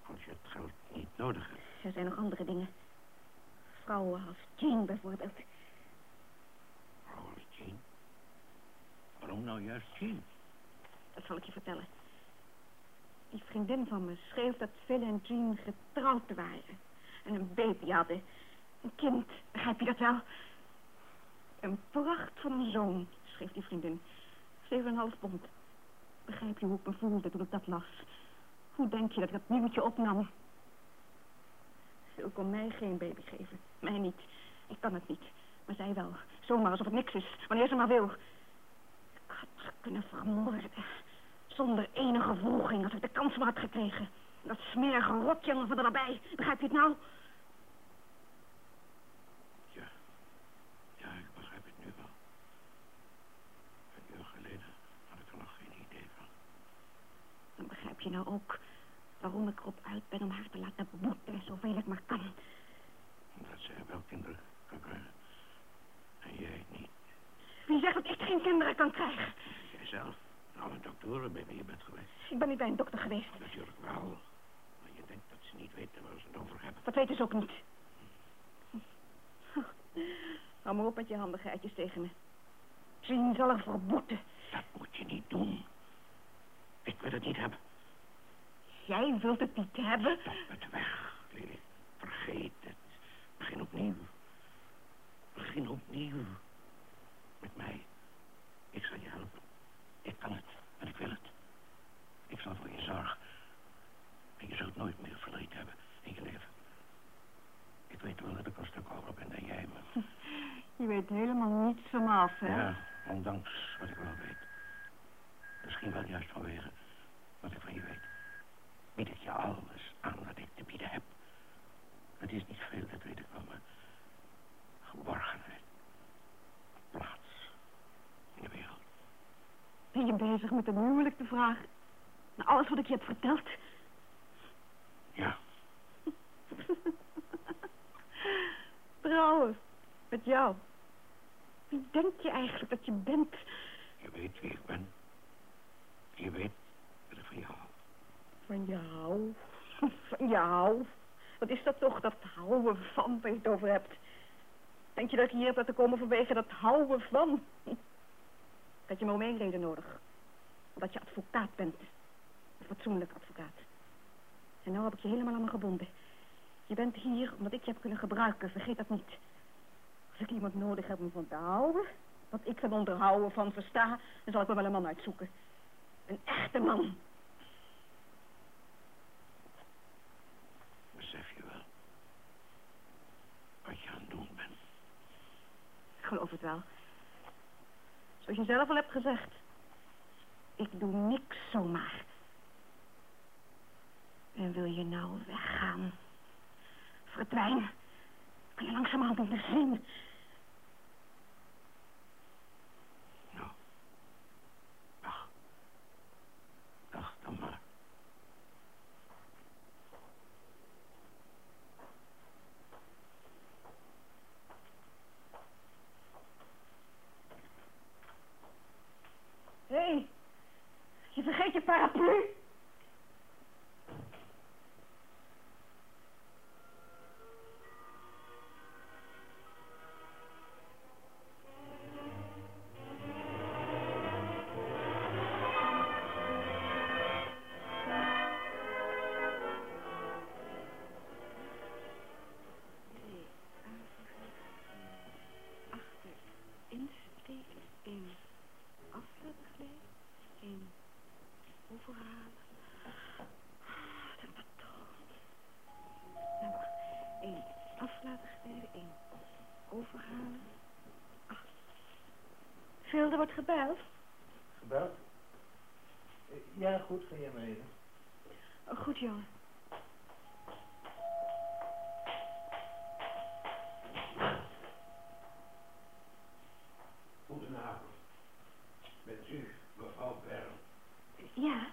Als je het geld niet nodig hebt. Er zijn nog andere dingen. Vrouwen als Jean bijvoorbeeld. Vrouwen als Jean. Waarom nou juist Jean? Dat zal ik je vertellen. Die vriendin van me schreef dat Phil en Jean getrouwd waren. En een baby hadden. Een kind, begrijp je dat wel? Een pracht van een zoon, schreef die vriendin. 7,5 pond. Begrijp je hoe ik me voelde toen ik dat las? Hoe denk je dat ik dat nieuwtje opnam? Phil kon mij geen baby geven. Mij niet. Ik kan het niet. Maar zij wel. Zomaar alsof het niks is. Wanneer ze maar wil. Ik had haar kunnen vermoorden. Zonder enige volging als ik de kans maar had gekregen. Dat smerige rotjongen van er erbij. Begrijp je het nou? Ja. Ja, ik begrijp het nu wel. Een uur geleden had ik er nog geen idee van. Dan begrijp je nou ook waarom ik erop uit ben om haar te laten boeten zoveel ik maar kan. Omdat zij wel kinderen kan krijgen. En jij niet. Wie zegt dat ik geen kinderen kan krijgen? Jijzelf. Alle doktoren bij wie je bent geweest. Ik ben niet bij een dokter geweest. Natuurlijk wel. Maar je denkt dat ze niet weten waar ze het over hebben. Dat weten ze ook niet. Hou maar op met je handigheidjes tegen me. Jean zal ervoor boeten. Dat moet je niet doen. Ik wil het niet hebben. Jij wilt het niet hebben? Stop het weg, Lily. Vergeet het. Begin opnieuw. Begin opnieuw. Met mij. Ik zal je helpen. Ik kan het. En ik wil het. Ik zal voor je zorgen. En je zult nooit meer verleed hebben in je leven. Ik weet wel dat ik een stuk ouder ben dan jij, maar... Je weet helemaal niets van me af, hè? Ja, ondanks wat ik wel weet. Misschien wel juist vanwege wat ik van je weet. Bied ik je alles aan wat ik te bieden heb. Het is niet veel, dat weet ik wel, maar... Geborgenheid. Plaats. In de wereld. Ben je bezig met een huwelijk te vragen? Na alles wat ik je heb verteld? Ja, Trouwen. Met jou. Wie denk je eigenlijk dat je bent? je weet wie ik ben. Je weet dat ik van je hou. Van jou. Van jou. Wat is dat toch, dat houden van waar je het over hebt? Denk je dat ik hier heb laten komen vanwege dat houden van? Dat je maar om één reden nodig. Omdat je advocaat bent. Een fatsoenlijk advocaat. En nou heb ik je helemaal aan me gebonden. Je bent hier omdat ik je heb kunnen gebruiken, vergeet dat niet. Als ik iemand nodig heb om van te houden, wat ik van onderhouden van versta, dan zal ik me wel een man uitzoeken. Een echte man. Besef je wel wat je aan het doen bent. Ik geloof het wel. Zoals je zelf al hebt gezegd. Ik doe niks zomaar. En wil je nou weggaan? Verdwijn. Kan je langzamerhand niet meer zien. Ja, goed, ga jij maar even. Oh, goed, jongen. Ja,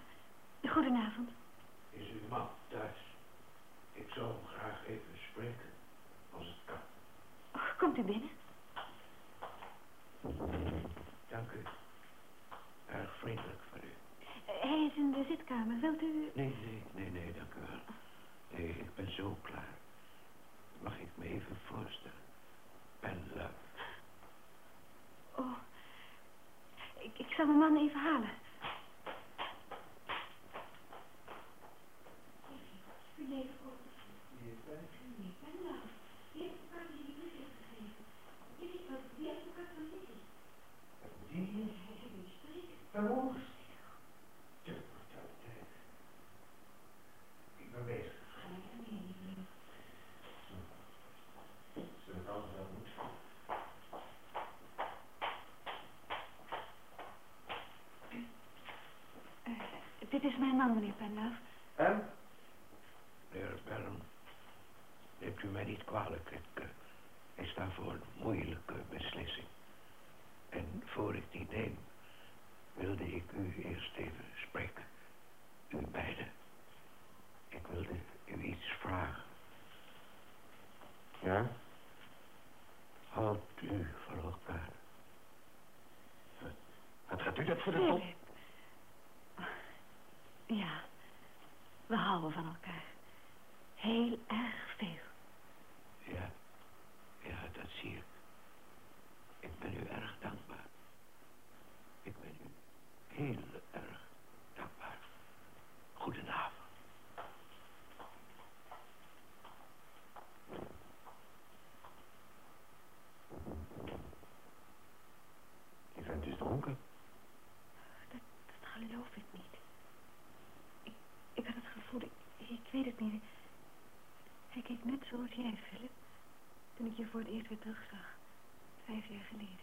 goedenavond. Is uw man thuis? Ik zou hem graag even spreken, als het kan. Oh, komt u binnen. Dank u. Erg vriendelijk van u. Eh, Hij is in de zitkamer. Wilt u... Nee, nee, nee, nee, dank u wel. Nee, ik ben zo klaar. Mag ik me even voorstellen? Ben Love. Oh, ik, ik zal mijn man even halen. Ik ben bezig. Zullen we het anders wel doen? Eh, dit is mijn man, meneer. En? Meneer Bern, neemt u mij niet kwalijk. Ik, eh, ik sta voor moeilijke beslissing. En voor ik die neem, wilde ik u eerst even spreken. U beiden. Ik wilde u iets vragen. Ja? Houdt u van elkaar? Wat- Wat gaat u dat voor de top? Philip. Ja, we houden van elkaar. Heel erg veel. Ja, ja, dat zie ik. Ik ben u erg dankbaar. Ik ben u heel erg dankbaar. Goedenavond. Die vent is dronken. Dat, dat geloof ik niet. Ik, ik had het gevoel, ik, ik weet het niet. Hij keek net zoals jij, Philip. Toen ik je voor het eerst weer terugzag. Vijf jaar geleden.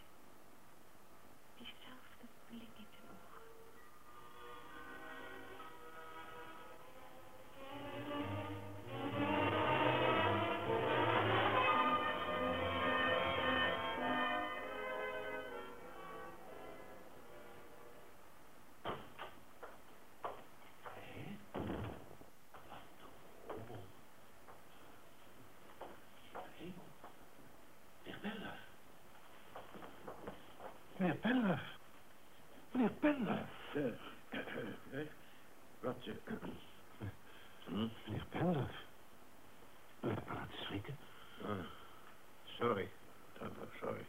Wat, eh, hm? Meneer. U hebt me laten schrikken. sorry. Trevor, sorry.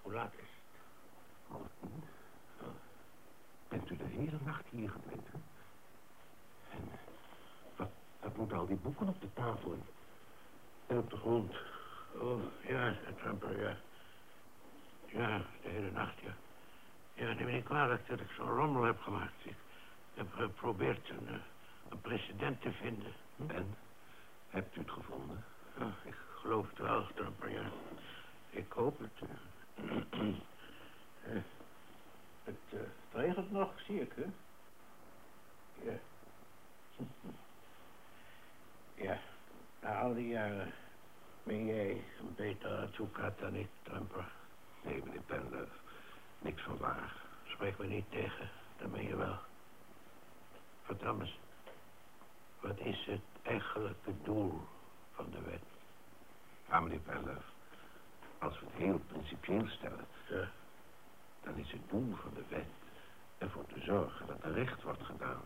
Hoe laat is het? Half tien. Bent u de hele nacht hier gebleven? En eh, wat, wat moeten al die boeken op de tafel en, en op de grond? Oh, ja, Trumper, ja. Ja, de hele nacht, ja. Ja, neem me niet kwalijk dat ik zo'n rommel heb gemaakt. Ik heb geprobeerd een, eh, een president te vinden. En? Hebt u het gevonden? Ja, ik geloof het wel, Trumper, ja. Ik hoop het. eh. Eh, het, eh, het regent nog, zie ik, hè? Ja. Ja, na al die jaren ben jij een beter advocaat dan ik, Trumper. Nee, meneer Penlove. Niks van waar. Spreek me niet tegen, dan ben je wel. Vertel eens, wat is het eigenlijke doel van de wet? Ja, meneer Penlove. Als we het heel principieel stellen... Ja. dan is het doel van de wet... ervoor te zorgen dat er recht wordt gedaan.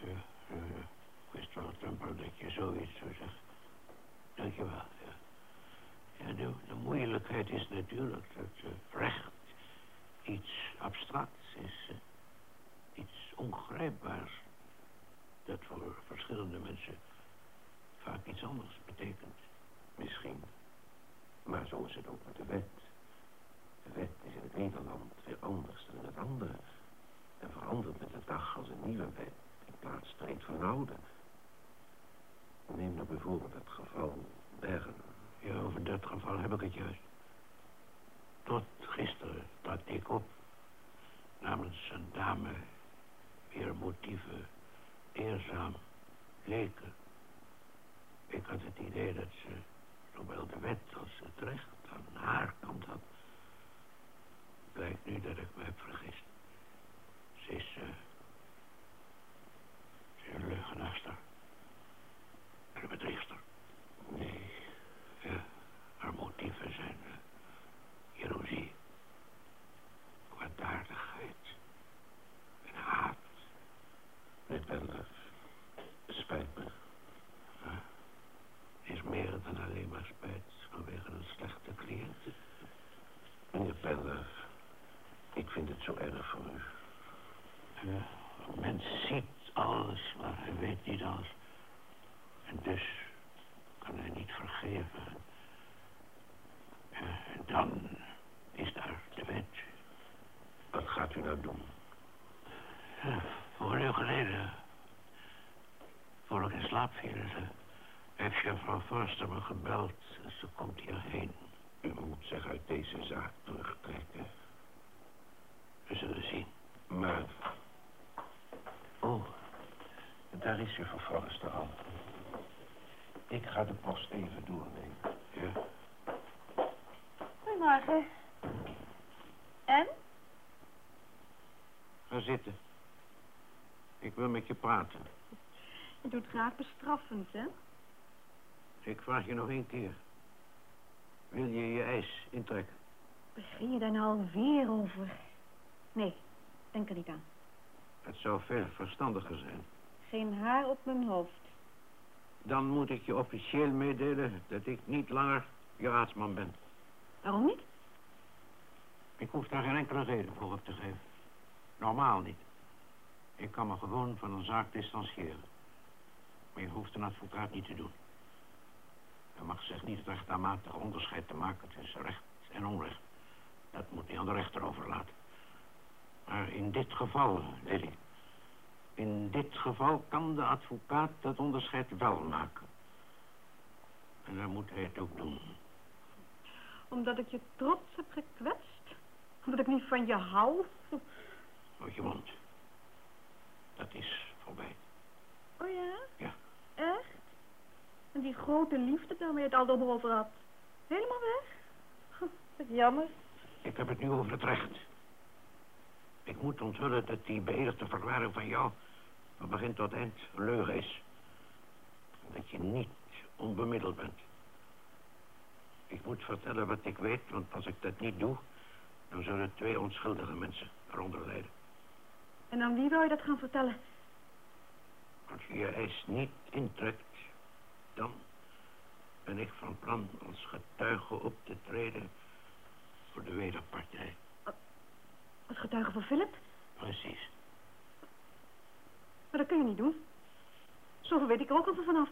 Ja, ja, ja. Ik wist wel, Trumper, dat je zoiets zou zeggen. Dank je wel, ja. Ja, de, de moeilijkheid is natuurlijk dat eh, recht iets abstracts is. eh, iets ongrijpbaars. Dat voor verschillende mensen vaak iets anders betekent. Misschien. Maar zo is het ook met de wet. De wet is in het ene land weer anders dan in het andere. En verandert met de dag als een nieuwe wet in plaats treedt van oude. Neem nou bijvoorbeeld het geval Bern. Ja, over dat geval heb ik het juist. Tot gisteren dat ik op namens een dame, weer motieven, eerzaam, leken. Ik had het idee dat ze zowel de wet als het recht aan haar kant had. Blijkt nu dat ik me heb vergist. Ze is, eh, een leugenachter En een. Mens ziet alles, maar hij weet niet alles. En dus kan hij niet vergeven. Ja, en dan is daar de wet. Wat gaat u nou doen? Ja, voor een uur geleden, voor ik in slaap viel, heeft juffrouw Forster me gebeld. Ze komt hierheen. U moet zich uit deze zaak terugtrekken. We zullen zien. Maar Oh, daar is Forrester al. Ik ga de post even doornemen. ja. Goedemorgen. En? Ga zitten. Ik wil met je praten. Je doet graag bestraffend, hè? Ik vraag je nog één keer. Wil je je ijs intrekken? Begin je daar nou alweer over? Nee, denk er niet aan. Het zou veel verstandiger zijn. Geen haar op mijn hoofd. Dan moet ik je officieel meedelen dat ik niet langer je raadsman ben. Waarom niet? Ik hoef daar geen enkele reden voor op te geven. Normaal niet. Ik kan me gewoon van een zaak distancieren. Maar je hoeft een advocaat niet te doen. Je mag zich niet rechtmatig onderscheid te maken tussen recht en onrecht. Dat moet hij aan de rechter overlaten. Maar in dit geval, Lily... In dit geval kan de advocaat dat onderscheid wel maken. En dan moet hij het ook doen. Omdat ik je trots heb gekwetst? Omdat ik niet van je hou? Houd je mond. Dat is voorbij. Oh ja? Ja. Echt? En die grote liefde daar waar je het al over had? Helemaal weg? Jammer. Ik heb het nu over het recht. Ik moet onthullen dat die beëdigde verklaring van jou... van begin tot eind een leugen is. Dat je niet onbemiddeld bent. Ik moet vertellen wat ik weet, want als ik dat niet doe... dan zullen twee onschuldige mensen eronder lijden. En aan wie wou je dat gaan vertellen? Als je je eis niet intrekt... dan ben ik van plan als getuige op te treden... voor de wederpartij. Als getuige van Philip? Precies. Maar dat kun je niet doen. Zoveel weet ik er ook al vanaf.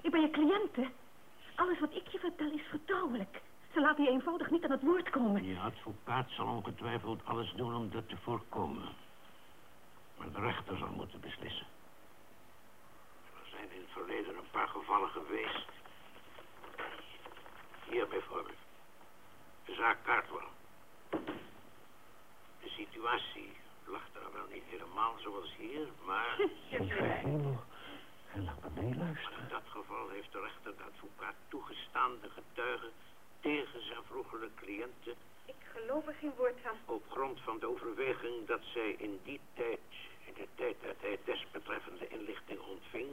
Ik ben je cliënt, hè? Alles wat ik je vertel is vertrouwelijk. Ze laten je eenvoudig niet aan het woord komen. Je advocaat zal ongetwijfeld alles doen om dat te voorkomen. Maar de rechter zal moeten beslissen. Er zijn in het verleden een paar gevallen geweest. Hier bijvoorbeeld. De zaak Kaartwell. De situatie lag daar wel niet helemaal zoals hier, maar... En laat me meeluisteren. in dat geval heeft de rechter de advocaat toegestaan de getuige tegen zijn vroegere cliënten Ik geloof er geen woord van. op grond van de overweging dat zij in die tijd, in de tijd dat hij desbetreffende inlichting ontving,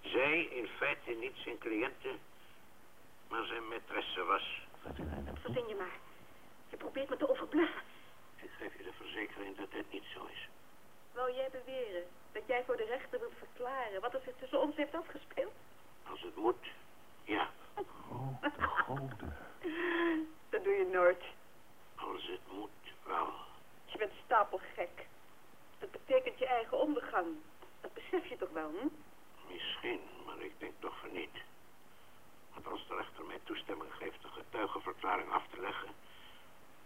zij in feite niet zijn cliënte, maar zijn maîtresse was. Wat Verzin je maar. Je probeert me te overbluffen. Ik geef je de verzekering dat dit niet zo is. Wou jij beweren dat jij voor de rechter wilt verklaren wat er zich tussen ons heeft afgespeeld? Als het moet, ja. Grote goden. Dat doe je nooit. Als het moet, wel. Je bent stapelgek. Dat betekent je eigen ondergang. Dat besef je toch wel, hm? Misschien, maar ik denk toch van niet. Want als de rechter mij toestemming geeft de getuigenverklaring af te leggen...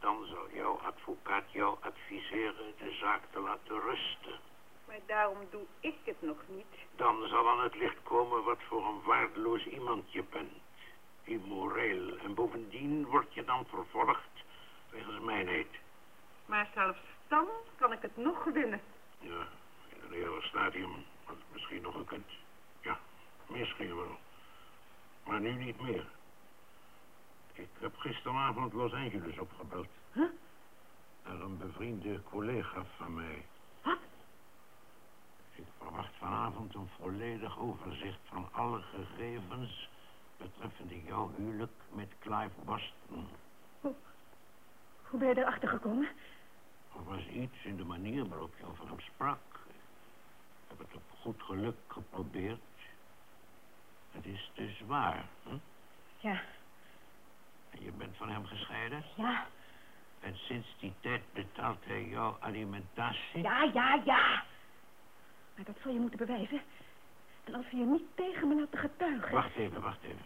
dan zal jouw advocaat jou adviseren de zaak te laten rusten. Maar daarom doe ik het nog niet. Dan zal aan het licht komen wat voor een waardeloos iemand je bent. Immoreel. En bovendien word je dan vervolgd wegens mijnheid. Maar zelfs dan kan ik het nog winnen. Ja, in een eerder stadium had het misschien nog gekund. Ja, misschien wel. Maar nu niet meer. Ik heb gisteravond Los Angeles opgebeld. Huh? Naar een bevriende collega van mij. Wat? Ik verwacht vanavond een volledig overzicht van alle gegevens betreffende jouw huwelijk met Clive Boston. Hoe ben je erachter gekomen? Er was iets in de manier waarop je over hem sprak. Ik heb het op goed geluk geprobeerd. Het is dus waar, hm? Ja, je bent van hem gescheiden? ja. En sinds die tijd betaalt hij jouw alimentatie? Ja, ja, ja. Maar dat zal je moeten bewijzen. En als we je niet tegen me laten getuigen... Wacht even, wacht even.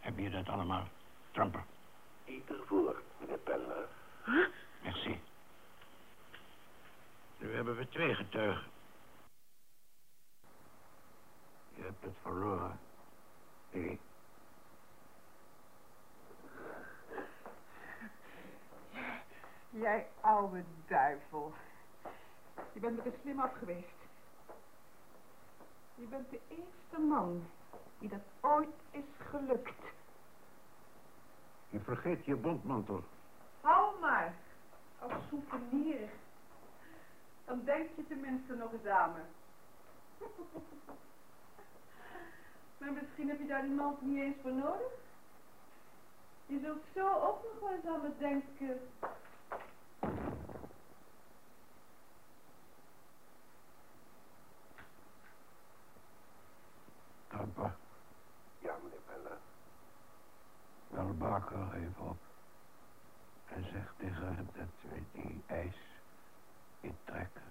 Heb je dat allemaal, Trumper? Ieder voor, meneer Peller. Huh? Merci. Nu hebben we twee getuigen. Je hebt het verloren. Nee. Jij oude duivel. Je bent er slim af geweest. Je bent de eerste man die dat ooit is gelukt. Je vergeet je bondmantel. Hou maar, als souvenir. Dan denk je tenminste nog eens aan me. maar misschien heb je daar die mand niet eens voor nodig. Je zult zo ook nog wel eens aan me denken. Trumper, Ja, meneer Peller. bel Baker even op. En zeg tegen hem dat we die ijs intrekken.